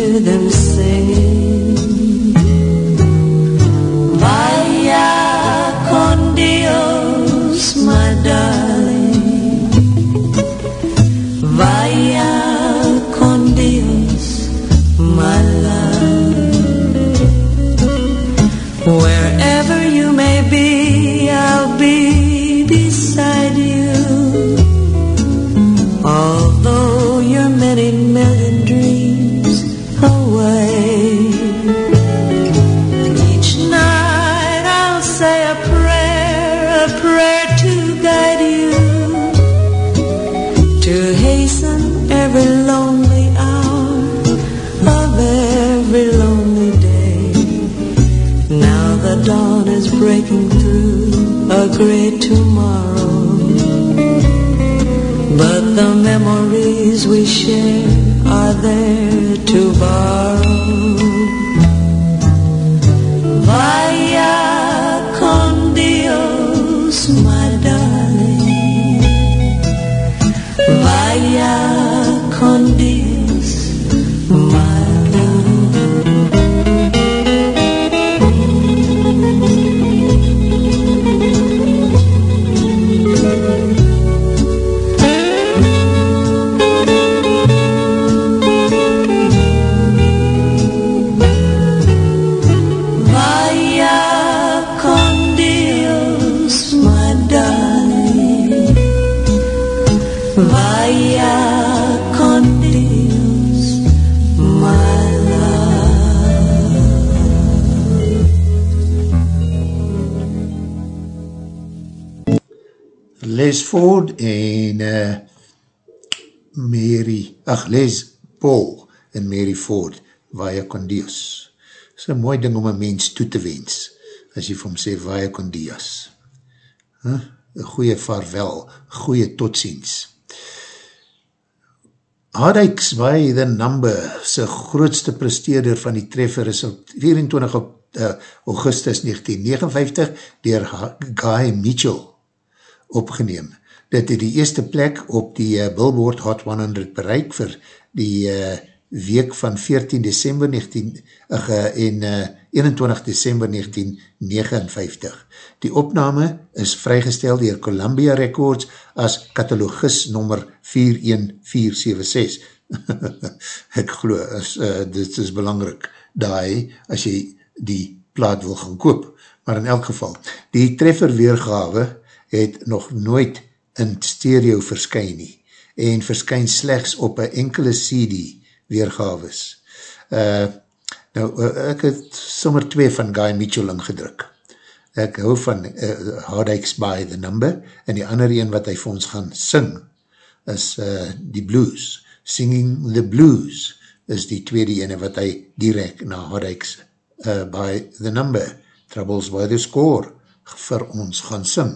Is een mooi ding om een mens toe te wens, as jy vir hom sê Vaya con Dios. Huh? Een goeie vaarwel, goeie totsiens. Hardikes by the Number, sy grootste presteerder van die treffer is op 24 op, uh, augustus 1959 dier Guy Mitchell opgeneem. Dit het die eerste plek op die uh, Billboard Hot 100 bereik vir die uh, week van 14 december 19, uh, en uh, 21 december 1959. Die opname is vrygestel dier Columbia Records as katalogis nummer 41476. Ek glo, is, uh, dit is belangrik daai as jy die plaat wil gaan koop. Maar in elk geval, die treffer weergawe het nog nooit in stereo verskyn nie en verskyn slechts op een enkele CD weergaves. Uh, nou, uh, ek het sommer twee van Guy Mitchell ingedruk. Ek hou van uh, Hard Aches by the Number en die ander een wat hy vir ons gaan sing is uh, die blues. Singing the Blues is die tweede ene wat hy direct na Hard Aches uh, by the Number Troubles by the Score vir ons gaan sing.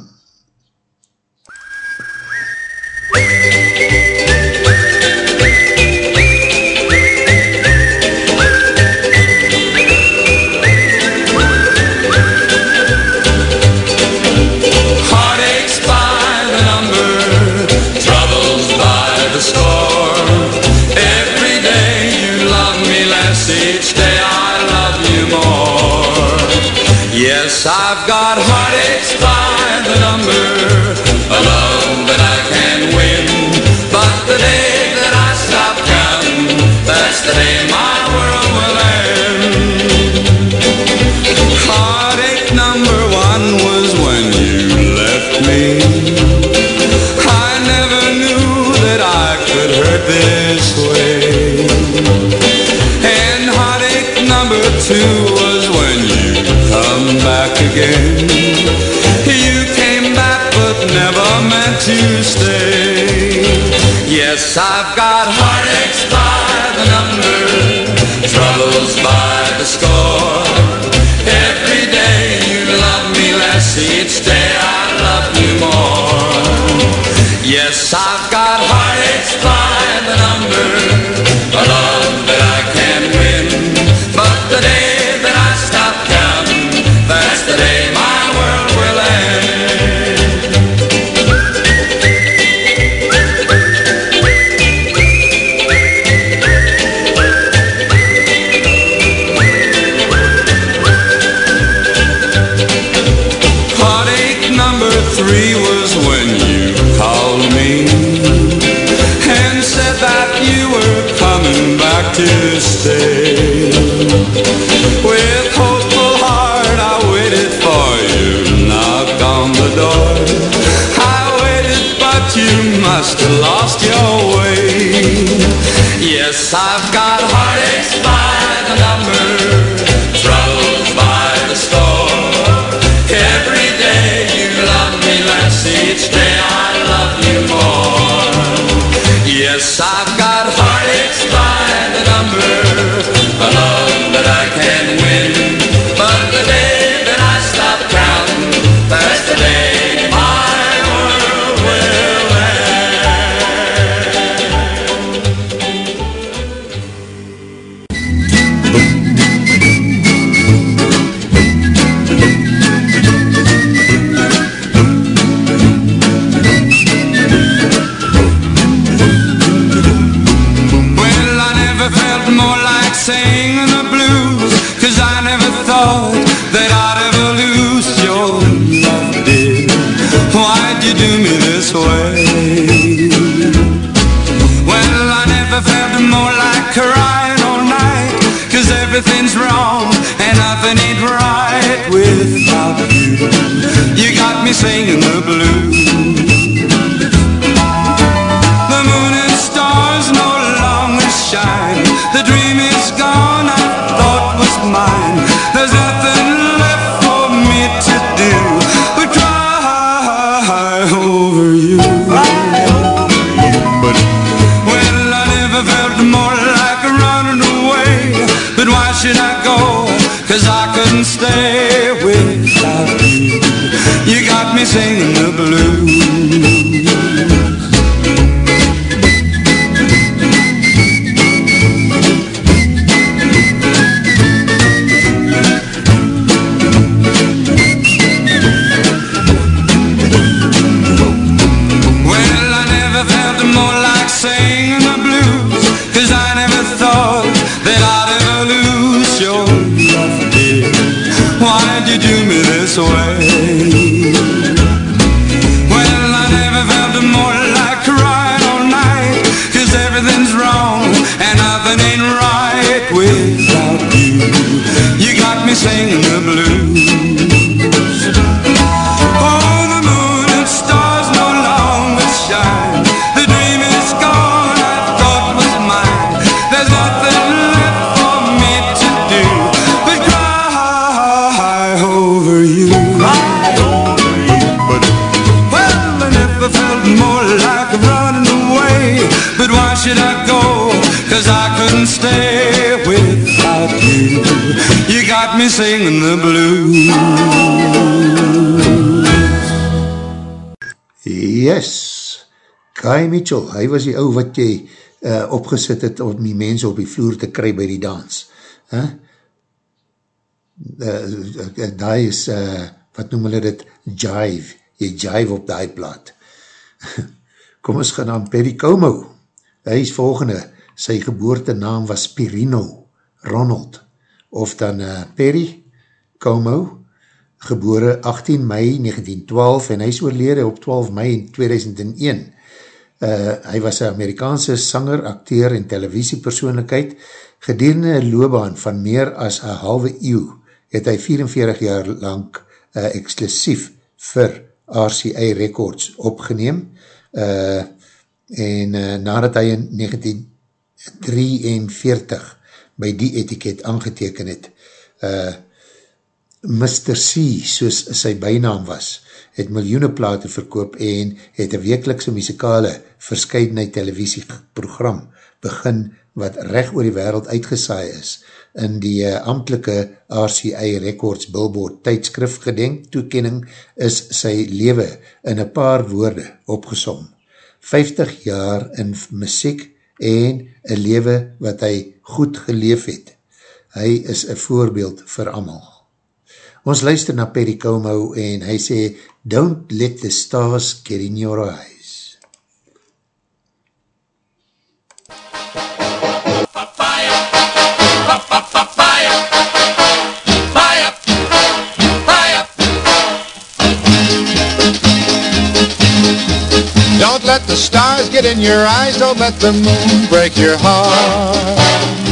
Yes, I've have lost your way. Yes, I've got me singing the blues. Why'd you do me this way? Guy Mitchell, hy was die ou wat jy uh, opgesit het om die mense op die vloer te kry by die dans. Huh? Uh, uh, daai is, uh, wat noem hulle dit, jive, jy jive op die plaat. *laughs* Kom ons gaan aan Perry Como. Hy is volgende, sy geboortenaam was Pirino Ronald, of dan uh, Perry Como, gebore 18 mei 1912 en hy is oorlede op 12 mei 2001. Uh, hy was een Amerikaanse sanger, acteur en televisiepersoonlijkheid. Gedurende een loopbaan van meer as een halwe eeuw het hy 44 jaar lang uh, exclusief vir RCA Records opgeneem uh, en uh, nadat hy in 1943 by die etiket aangeteken het, uh, Mr. C, soos sy bijnaam was, het miljoene plate verkoop en het een wekelikse muzikale verscheidenheid televisieprogram begin wat recht oor die wereld uitgesaai is in die uh, amtelike RCA Records Billboard tijdskrif gedenk toekening is sy lewe in een paar woorde opgesom. 50 jaar in muziek en een lewe wat hy goed geleef het. Hy is een voorbeeld vir amal. Ons luister na Perry Como en hy sê, Don't let the stars get in your eyes. Don't let the stars get in your eyes, don't let the moon break your heart.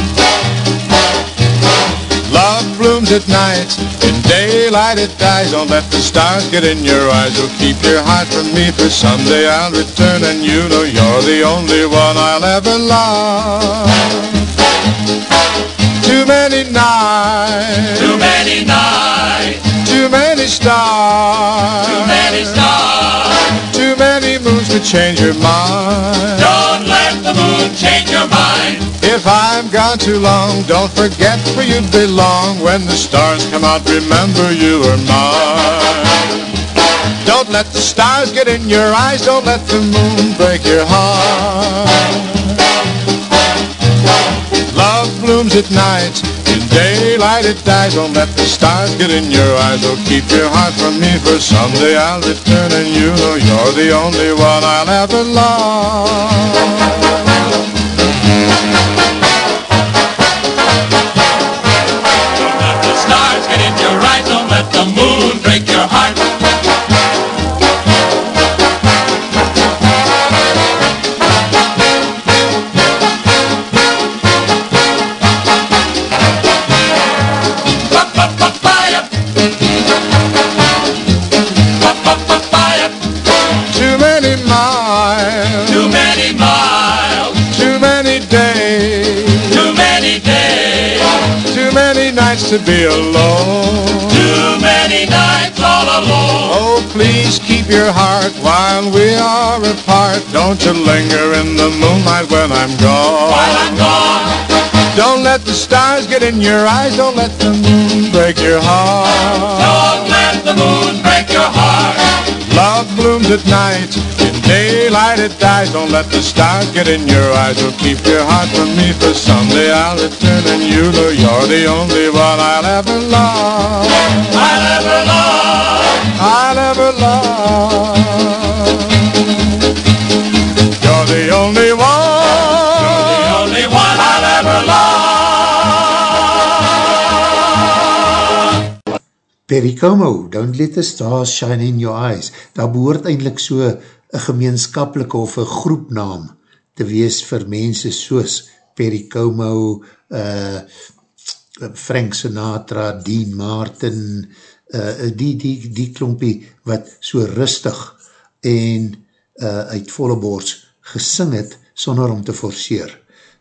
Love blooms at night, in daylight it dies. Don't let the stars get in your eyes, or keep your heart from me, for someday I'll return and you know you're the only one I'll ever love. Too many nights, Too many nights, too many stars, too many stars. Too many moons to change your mind. Don't let the moon change your mind. If I'm gone too long, don't forget where you belong. When the stars come out, remember you are mine. Don't let the stars get in your eyes, don't let the moon break your heart. Love blooms at night, daylight it dies. Don't let the stars get in your eyes, oh keep your heart from me, for someday I'll return and you know you're the only one I'll ever love. To be alone. Too many nights all alone. Oh, please keep your heart while we are apart. Don't you linger in the moonlight when I'm gone. While I'm gone. Don't let the stars get in your eyes. Don't let the moon break your heart. Don't let the moon break your heart. Love blooms at night. Daylight it dies. Don't let the stars get in your eyes. Or keep your heart from me. For someday I'll return and you know you're the only one I'll ever love. I'll ever love. I'll ever love. You're the only one. You're the only one I'll ever love. Perry Como, Don't Let the Stars Shine in Your Eyes. Daar behoort eindelijk so een gemeenskapelike of een groepnaam te wees vir mense soos Perry Como, uh, Frank Sinatra, Dean Martin, uh, die, die, die klompie wat so rustig en uh, uit volle bors gesing het sonder om te forceer.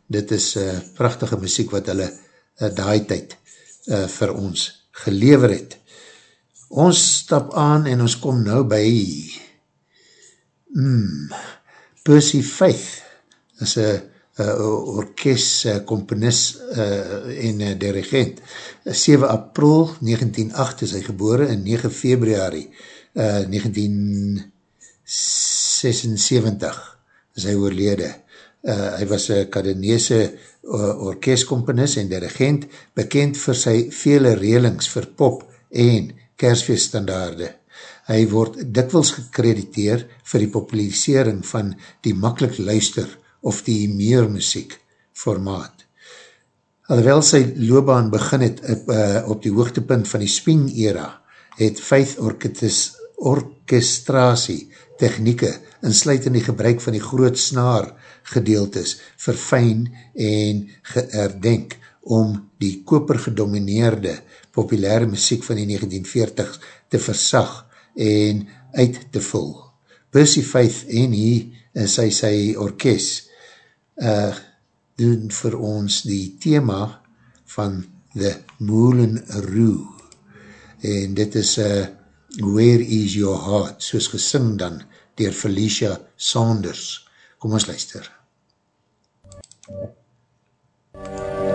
Dit is uh, prachtige muziek wat hulle uh, daai tyd uh, vir ons gelever het. Ons stap aan en ons kom nou by mm, Percy Faith is een orkest, komponist uh, en uh, dirigent. 7 april 1908 is hy gebore en 9 februari uh, 1976 is hy oorlede. Uh, hy was een Kadenese uh, orkestkomponist en dirigent, bekend vir sy vele relings vir pop en kersfeeststandaarde. Hy word dikwels gekrediteer vir die popularisering van die makkelijk luister of die meer muziek formaat. Alhoewel sy loopbaan begin het op, uh, op die hoogtepunt van die Sping era, het Faith orkestrasie technieke insluit in die gebruik van die groot snaar gedeeltes verfijn en geërdenk om die koper gedomineerde populaire muziek van die 1940s te versag en uit te vul. Percy Faith en hy en sy sy orkest uh, doen vir ons die thema van The Moulin Roo en dit is uh, Where is your heart? Soos gesing dan dier Felicia Saunders. Kom ons luister. But where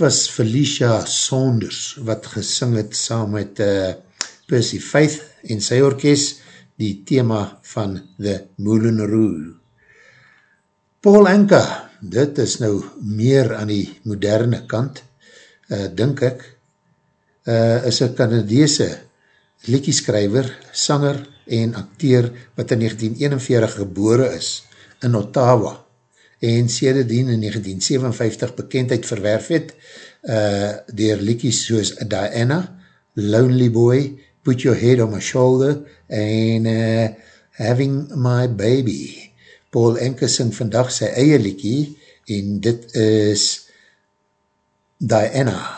was Felicia Saunders, wat gesing het saam met uh, Percy Faith en sy orkest, die thema van The Moulin Rouge. Paul Anka, dit is nou meer aan die moderne kant, uh, dink ek, uh, is een Canadeese liedjeskrijver, sanger en acteur, wat in 1941 gebore is, in Ottawa, en sedertdien in 1957 bekendheid verwerf het, uh, dier liedjes soos Diana, Lonely Boy, Put Your Head on My Shoulder, en uh, Having My Baby. Paul Enke sing vandag sy eie liedje, en dit is Diana. I'm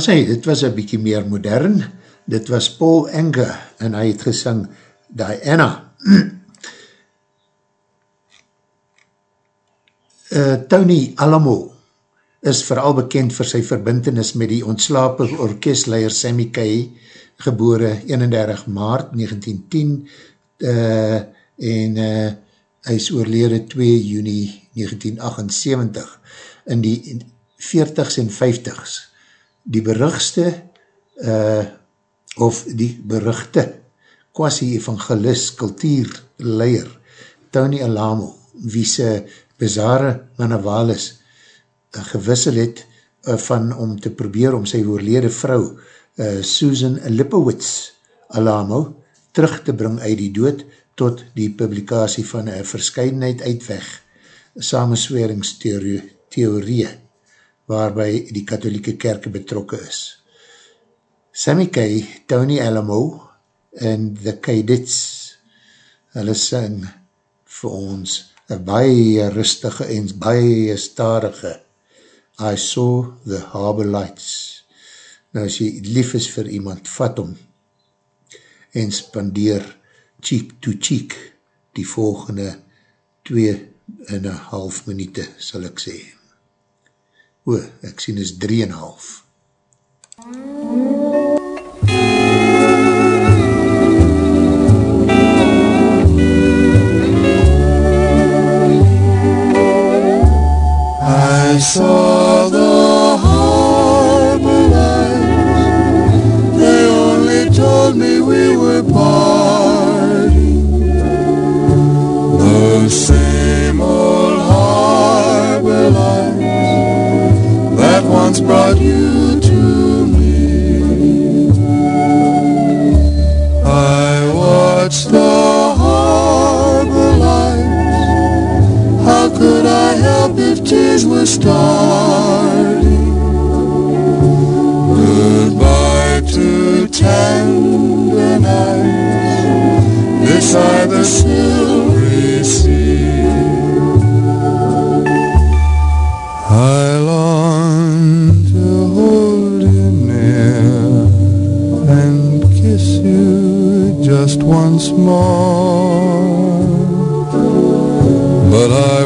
As hy, dit was een bykie meer modern, dit was Paul Enge, en hy het gesing Diana. uh, *clears throat* Tony Alamo is vooral bekend vir sy verbintenis met die ontslapige orkestleier Sammy Kay, gebore 31 maart 1910, uh, en uh, hy is oorlede 2 juni 1978. In die 40s en 50s die berugste uh, of die berugte quasi-evangelist kultuurleier Tony Alamo, wie sy bizarre manawalis uh, gewissel het uh, van om te probeer om sy oorlede vrou uh, Susan Lipowitz Alamo terug te bring uit die dood tot die publikasie van een verscheidenheid uitweg samensweringstheorie waarby die katholieke kerke betrokke is. Sammy Kay, Tony Alamo and the Cadets, hulle sing vir ons een baie rustige en baie stadige I saw the harbor lights. Nou as jy lief is vir iemand, vat om en spandeer cheek to cheek die volgende twee en een half minuute, sal ek sê. O, ek sien is drie en half. I saw were starting? Goodbye to tender nights beside the silvery sea. I long to hold you near and kiss you just once more. But I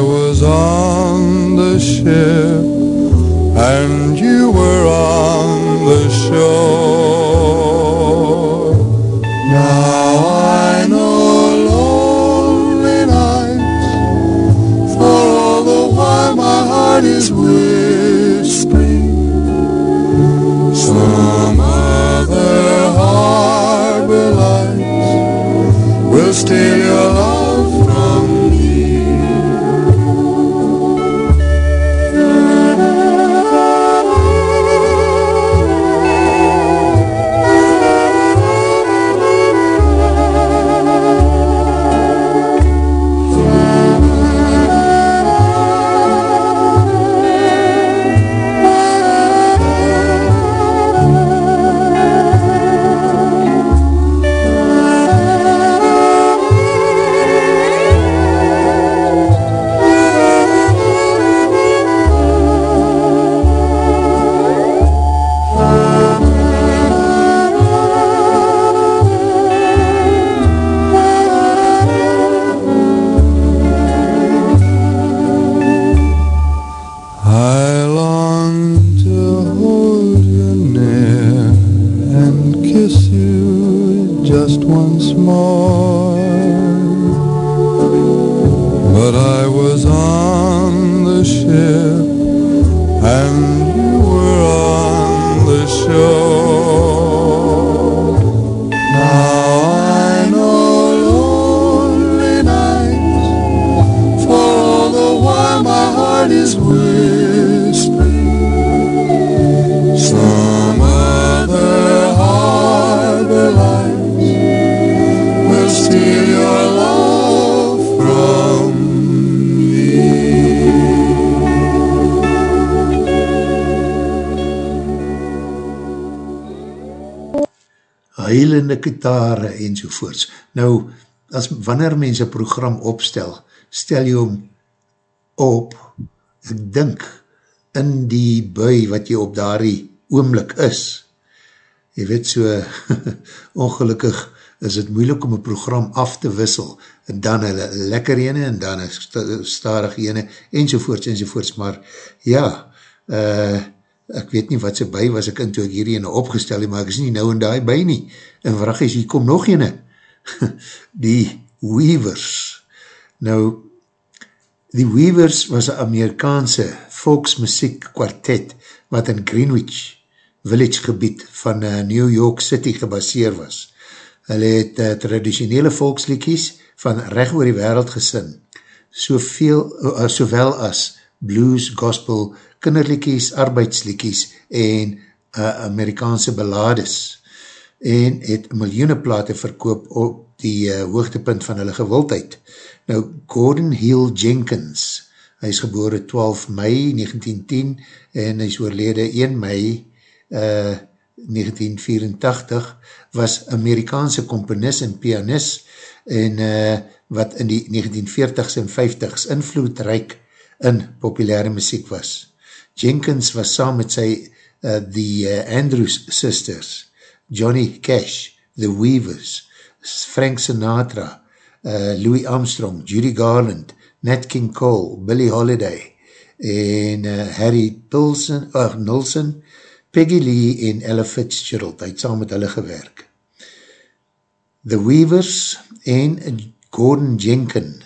ship huilende kitare enzovoorts. Nou, as wanneer mense een program opstel, stel jy hom op, ek dink, in die bui wat jy op daardie oomlik is. Jy weet so, *laughs* ongelukkig is het moeilik om een program af te wissel, en dan een lekker ene, en dan een starig ene, enzovoorts, enzovoorts, maar ja, uh, ek weet nie wat sy by was ek in toe ek hierdie ene opgestel het, maar ek is nie nou en daai by nie. En vraag is, hier kom nog ene. *laughs* die Weavers. Nou, die Weavers was een Amerikaanse volksmusiek kwartet wat in Greenwich Village gebied van uh, New York City gebaseer was. Hulle het uh, traditionele volksliekies van recht oor die wereld gesin, soveel, uh, sowel as blues, gospel, kinderliekies, arbeidsliekies en uh, Amerikaanse belades en het miljoene plate verkoop op die uh, hoogtepunt van hulle gewildheid. Nou, Gordon Hill Jenkins, hy is gebore 12 mei 1910 en hy is oorlede 1 mei uh, 1984 was Amerikaanse komponis en pianist en uh, wat in die 1940s en 50s invloedrijk in populaire muziek was. Jenkins was saam met sy uh, The uh, Andrews Sisters, Johnny Cash, The Weavers, Frank Sinatra, uh, Louis Armstrong, Judy Garland, Nat King Cole, Billie Holiday en uh, Harry Pilson, uh, Nilsson, Peggy Lee en Ella Fitzgerald, hy het saam met hulle gewerk. The Weavers en Gordon Jenkin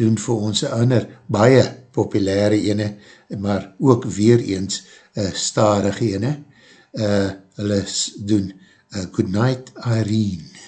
doen vir ons ander baie populaire ene, maar ook weer eens uh, starige ene. Uh, hulle doen uh, Good Night Irene. Irene,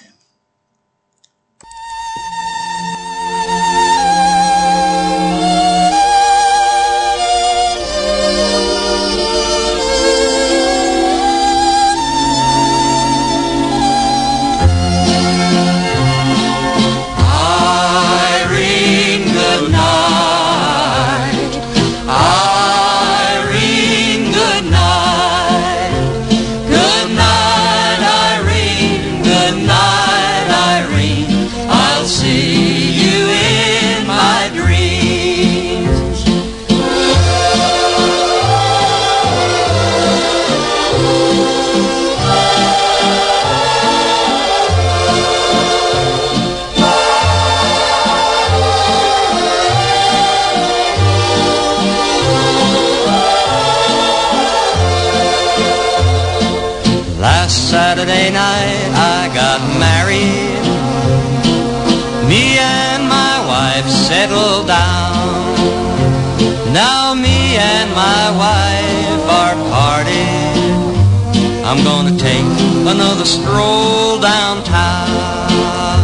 I'm gonna take another stroll downtown.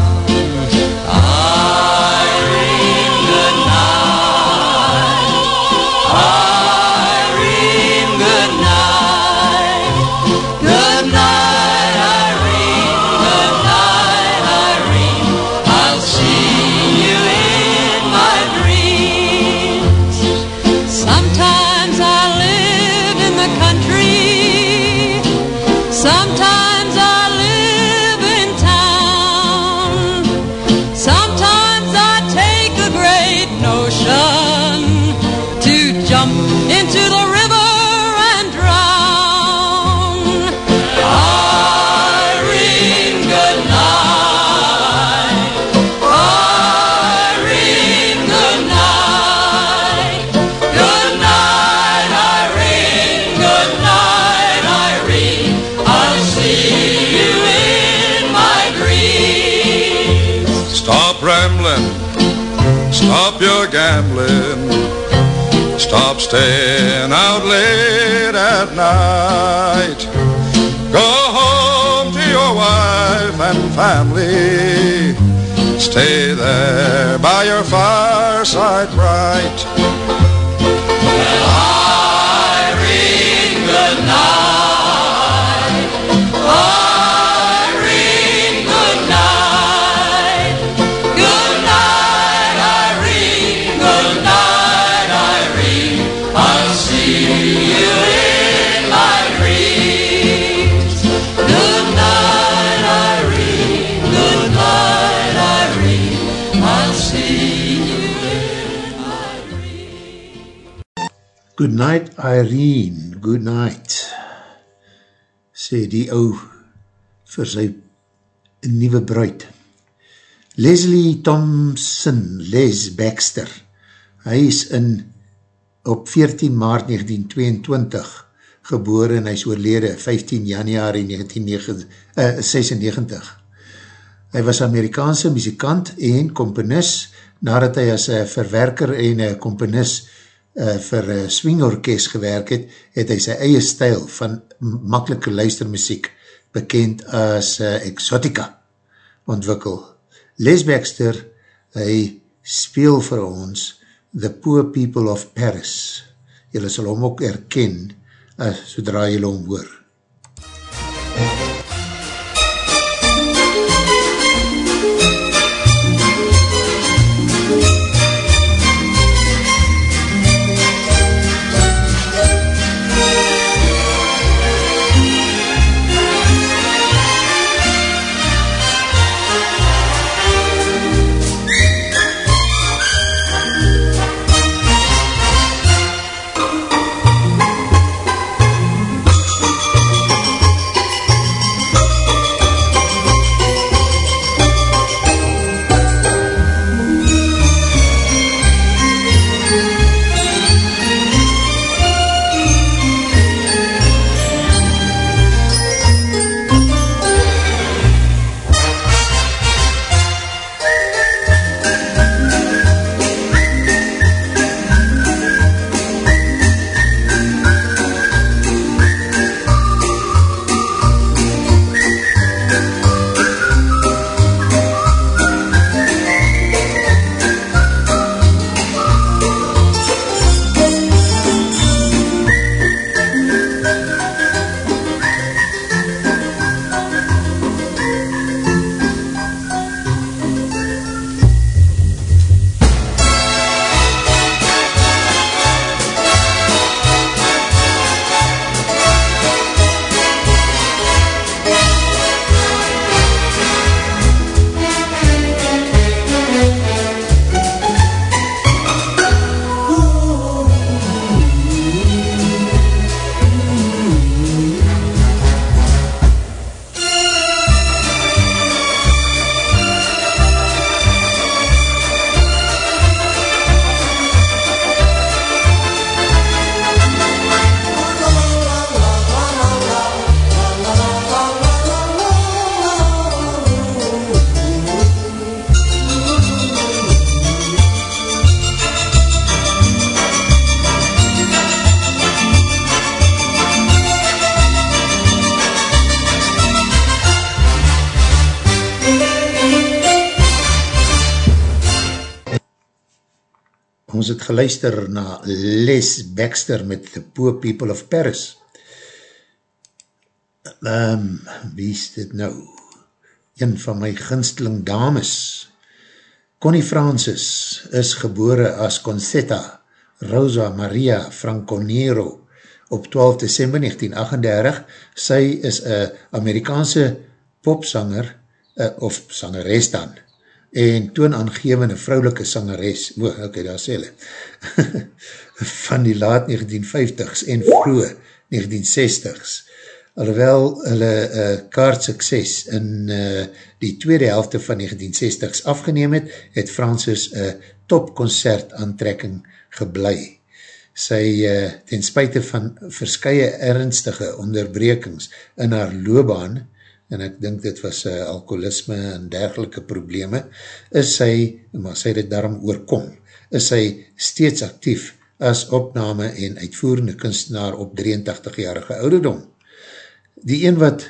Stop staying out late at night. Go home to your wife and family, stay there by your fireside bright. Good night Irene, good night, sê die ou vir sy nieuwe bruid. Leslie Thompson, Les Baxter, hy is in op 14 maart 1922 gebore en hy is oorlede 15 januari 1996. Hy was Amerikaanse muzikant en komponis, nadat hy as verwerker en komponis uh, vir uh, swingorkest gewerk het, het hy sy eie stijl van makkelike luistermuziek bekend as uh, Exotica ontwikkel. Les Baxter, hy speel vir ons The Poor People of Paris. Julle sal hom ook erken uh, sodra julle hom hoor. Ons het geluister na Les Baxter met The Poor People of Paris. Um, wie is dit nou? Een van my ginsteling dames. Connie Francis is gebore as Concetta Rosa Maria Franconero op 12 december 1938. Sy is een Amerikaanse popsanger, uh, of sangeres dan, en toonaangevende vrouwelike sangeres, o, ok, daar sê hulle, *laughs* van die laat 1950s en vroege 1960s. Alhoewel hulle uh, kaart sukses in uh, die tweede helfte van 1960s afgeneem het, het Francis uh, topconcert aantrekking geblei. Sy, uh, ten spuite van verskye ernstige onderbrekings in haar loobaan, en ek dink dit was uh, alkoholisme en dergelike probleme, is sy, maar sy dit daarom oorkom, is sy steeds actief as opname en uitvoerende kunstenaar op 83-jarige ouderdom. Die een wat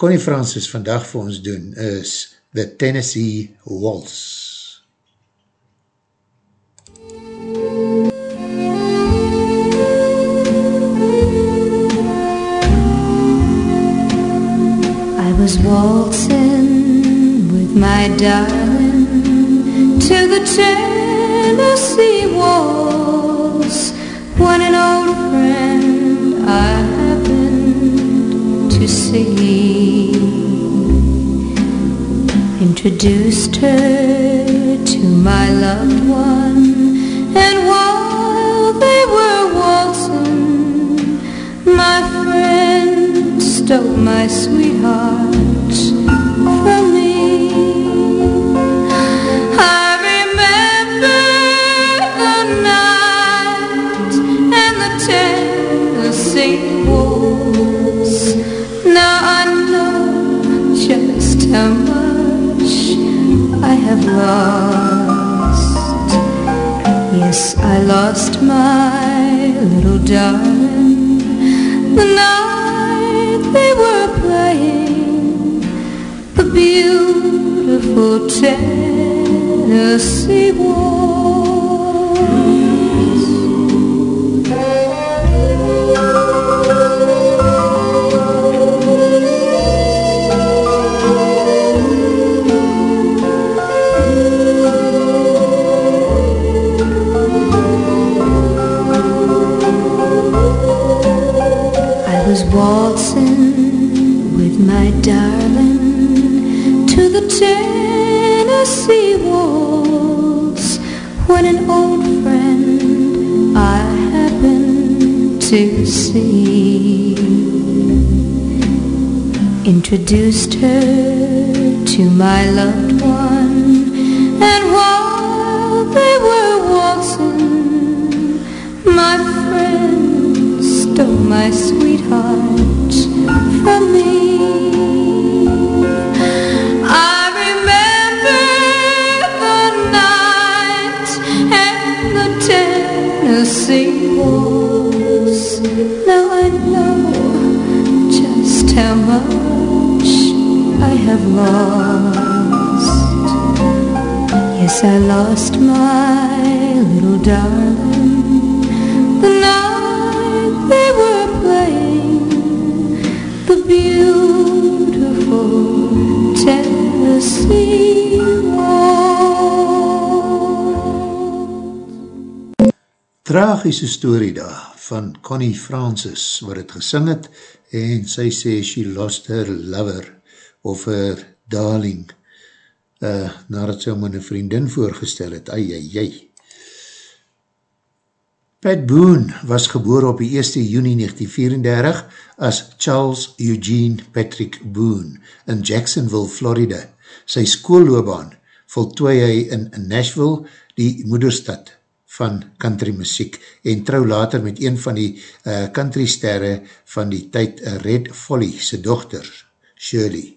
Connie Francis vandag vir ons doen is The Tennessee Waltz. I was waltzing with my darling to the Tennessee waltz when an old friend I happened to see. Introduced her to my loved one stole my sweetheart from me. I remember the night and the Tennessee waltz. Now I know just how much I have lost. Yes, I lost my little darling the night they were playing the beautiful Tennessee waltz. I was waltzing Waltz when an old friend I happened to see introduced her to my loved one and while they were waltzing my friend stole my sweetheart from me. Much I have lost. Yes, I lost my little darling the night they were playing the beautiful Tennessee Tragische story daar van Connie Francis wat het gesing het en sy sê she lost her lover of her darling uh, nadat sy om een vriendin voorgestel het, ai ai ai. Pat Boone was geboor op die 1 juni 1934 as Charles Eugene Patrick Boone in Jacksonville, Florida. Sy skoolloobaan voltooi hy in Nashville, die moederstad van country muziek en trou later met een van die uh, country sterre van die tyd Red Folly, sy dochter, Shirley.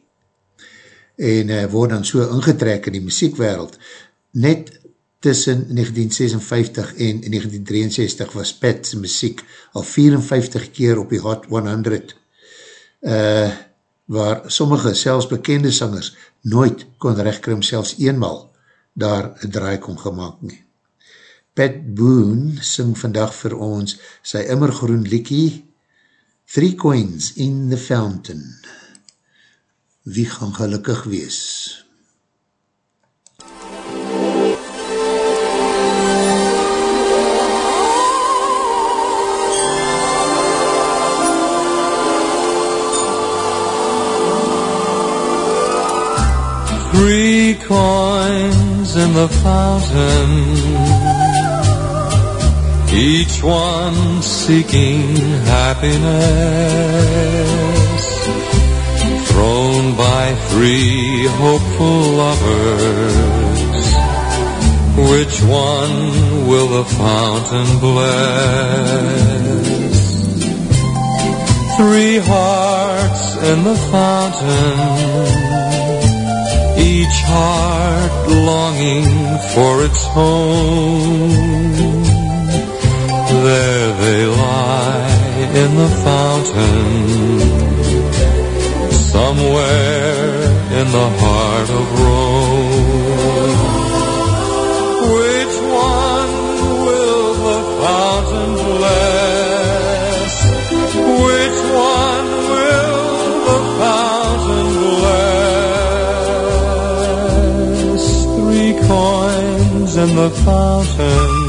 En uh, word dan so ingetrek in die muziekwereld. Net tussen 1956 en 1963 was Pat's muziek al 54 keer op die Hot 100, uh, waar sommige selfs bekende sangers nooit kon rechtkrim selfs eenmaal daar draai kon gemaakt nie. Pat Boone sing vandag vir ons sy immergroen liekie Three Coins in the Fountain. Wie gaan gelukkig wees? Three coins in the fountain, each one seeking happiness, thrown by three hopeful lovers. Which one will the fountain bless? Three hearts in the fountain each heart longing for its home. There they lie in the fountain, somewhere in the heart of Rome. Which one will the fountain bless? Which one will the fountain bless? Three coins in the fountain.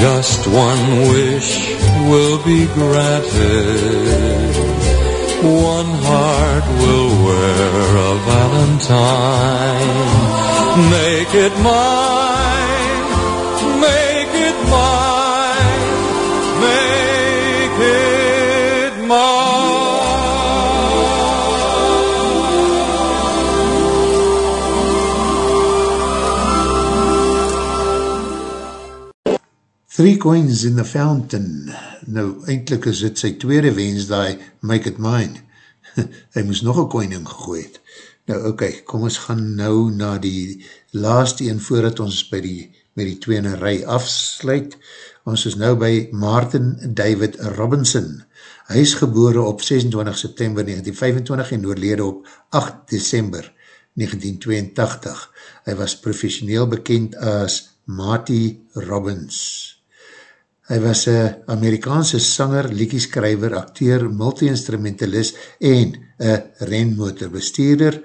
Just one wish will be granted. One heart will wear a valentine. Make it mine, Three Coins in the Fountain. Nou, eindelijk is het sy tweede wens die Make It Mine. *laughs* Hy moes nog een coin ingegooi het. Nou, oké, okay, kom ons gaan nou na die laaste een voordat ons by die, met die tweede rij afsluit. Ons is nou by Martin David Robinson. Hy is gebore op 26 September 1925 en oorlede op 8 December 1982. Hy was professioneel bekend as Marty Robbins. Hy was een Amerikaanse sanger, liekieskrijver, acteur, multi-instrumentalist en een renmotorbestuurder,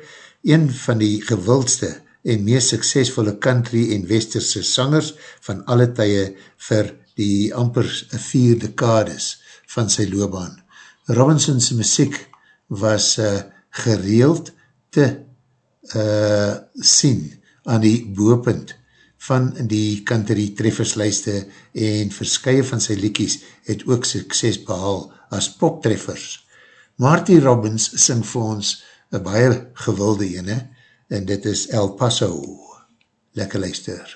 een van die gewildste en meest suksesvolle country en westerse sangers van alle tye vir die amper vier dekades van sy loopbaan. Robinson's muziek was uh, gereeld te uh, sien aan die boepunt van die country trefferslijste en verskye van sy liekies het ook sukses behaal as poptreffers. Marty Robbins sing vir ons een baie gewilde ene en dit is El Paso. Lekker luister.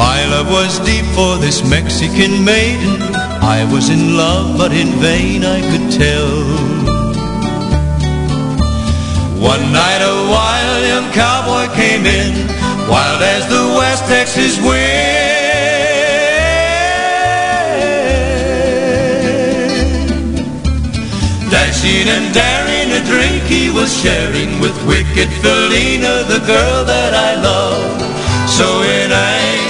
My love was deep for this Mexican maiden. I was in love, but in vain I could tell. One night a wild young cowboy came in, wild as the West Texas wind. Dashing and daring, a drink he was sharing with wicked Felina, the girl that I love. So in anger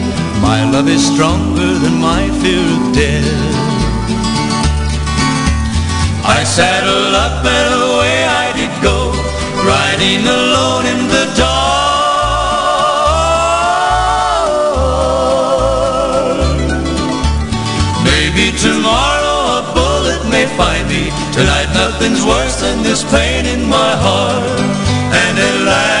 My love is stronger than my fear of death. I saddled up and away I did go, riding alone in the dark. Maybe tomorrow a bullet may find me. Tonight nothing's worse than this pain in my heart. And at last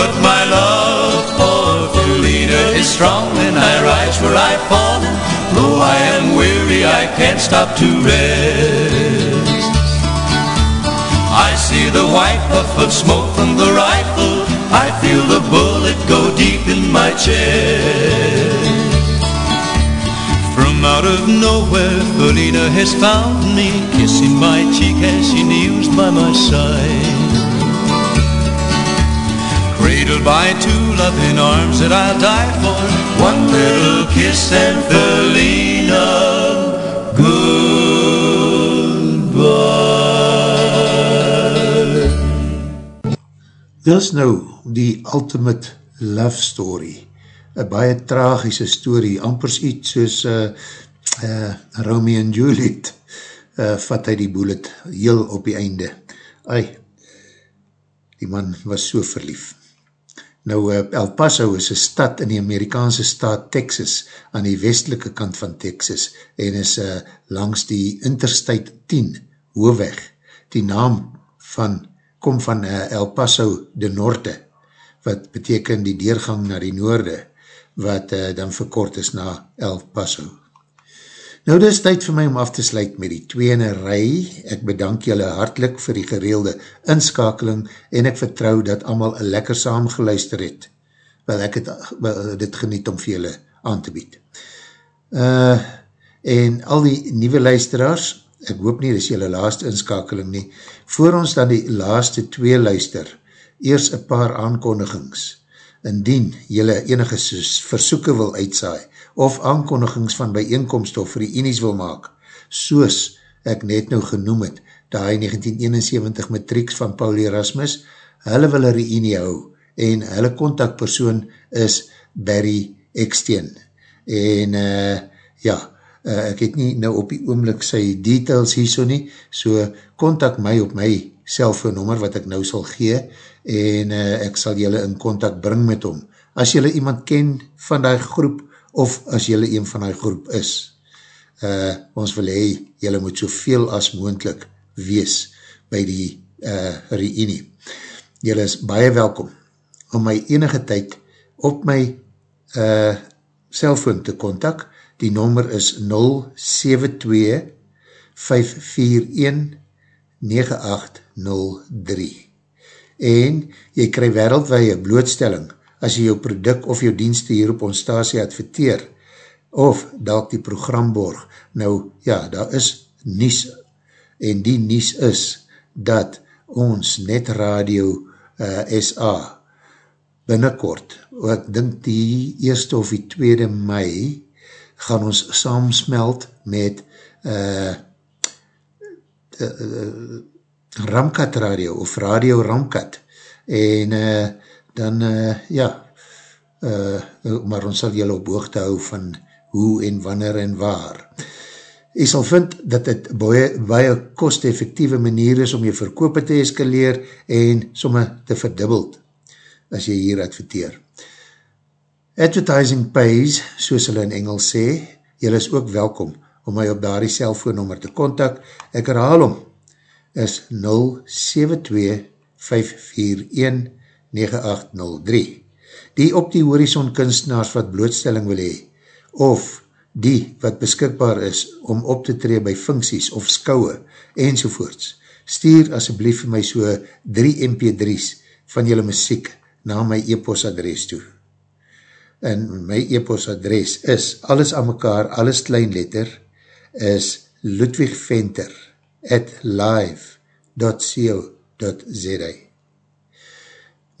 But my love for Felina is strong, and I rise where I've fallen. Though I am weary, I can't stop to rest. I see the white puff of smoke from the rifle. I feel the bullet go deep in my chest. From out of nowhere, Felina has found me, kissing my cheek as she kneels by my side. Cradled by two loving arms that I'll die for. One little kiss and Felina, goodbye. Dis nou die ultimate love story. Een baie tragische story, ampers iets soos uh, uh, Romeo en Juliet, uh, vat hy die bullet heel op die einde. Ai, die man was so verlief. Nou, uh, El Paso is een stad in die Amerikaanse staat Texas, aan die westelike kant van Texas, en is uh, langs die Interstate 10, hoofweg. Die naam van, kom van uh, El Paso de Norte, wat beteken die deurgang na die noorde, wat uh, dan verkort is na El Paso. Nou, dit is tyd vir my om af te sluit met die tweene rij. Ek bedank julle hartlik vir die gereelde inskakeling en ek vertrou dat allemaal lekker saam geluister het. Wel, ek het wel, dit geniet om vir julle aan te bied. Uh, en al die nieuwe luisteraars, ek hoop nie, dit is julle laaste inskakeling nie, voor ons dan die laaste twee luister, eers een paar aankondigings. Indien jylle enige versoeken wil uitsaai, of aankondigings van bijeenkomst of reenies wil maak, soos ek net nou genoem het, die 1971 matrieks van Paul Erasmus, hulle wil een reenie hou, en hulle contactpersoon is Barry Eksteen. En uh, ja, uh, ek het nie nou op die oomlik sy details hier so nie, so contact my op my cellfoonnummer wat ek nou sal gee, en uh, ek sal jylle in contact bring met hom. As jylle iemand ken van die groep, of as jylle een van die groep is, uh, ons wil hee, jylle moet soveel as moendlik wees by die uh, reenie. Jylle is baie welkom om my enige tyd op my uh, cellfoon te kontak. Die nommer is 072 541 9803 en jy krij wereldwee blootstelling as jy jou product of jou dienste hier op ons stasie adverteer of dalk die program borg. Nou ja, daar is nies en die nies is dat ons net radio uh, SA binnenkort, ek dink die eerste of die tweede mei gaan ons saamsmelt met uh, uh, Ramkat Radio of Radio Ramkat en uh, dan uh, ja uh, maar ons sal julle op hoogte hou van hoe en wanneer en waar. Jy sal vind dat het baie, baie kost-effectieve manier is om jy verkoop te eskaleer en somme te verdubbeld as jy hier adverteer. Advertising pays, soos hulle in Engels sê, jy is ook welkom om my op daar die cellfoonnummer te kontak. Ek herhaal om, is 072-541-9803. Die op die horizon kunstenaars wat blootstelling wil hee, of die wat beskikbaar is om op te tree by funksies of skouwe enzovoorts, stuur asjeblief vir my so 3 mp3's van julle muziek na my e-post adres toe. En my e-post adres is alles aan mekaar, alles klein letter, is Ludwig Venter at live.co.za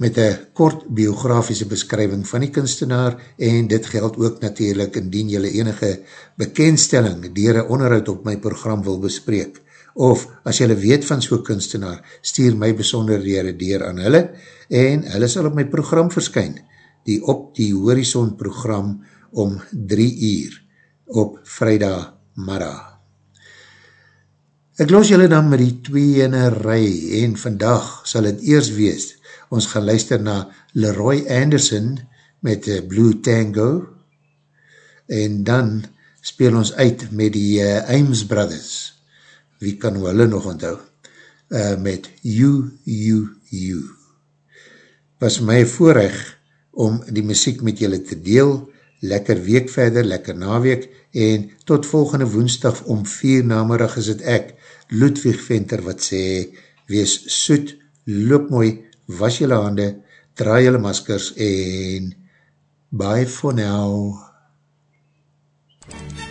met een kort biografiese beskrywing van die kunstenaar en dit geld ook natuurlijk indien jylle enige bekendstelling dier een onderhoud op my program wil bespreek of as jylle weet van so'n kunstenaar stuur my besonder dier dier aan hulle en hulle sal op my program verskyn die op die horizon program om 3 uur op vrijdag marra. Ek los jylle dan met die twee in een rij en vandag sal het eers wees ons gaan luister na Leroy Anderson met Blue Tango en dan speel ons uit met die uh, Ames Brothers. Wie kan hulle nog onthou? Uh, met You, You, You. Was my voorrecht om die muziek met julle te deel. Lekker week verder, lekker naweek en tot volgende woensdag om vier namerig is het ek Ludwig Venter wat sê wees soet, loop mooi was jylle hande, draai jylle maskers en bye for now. Thank you.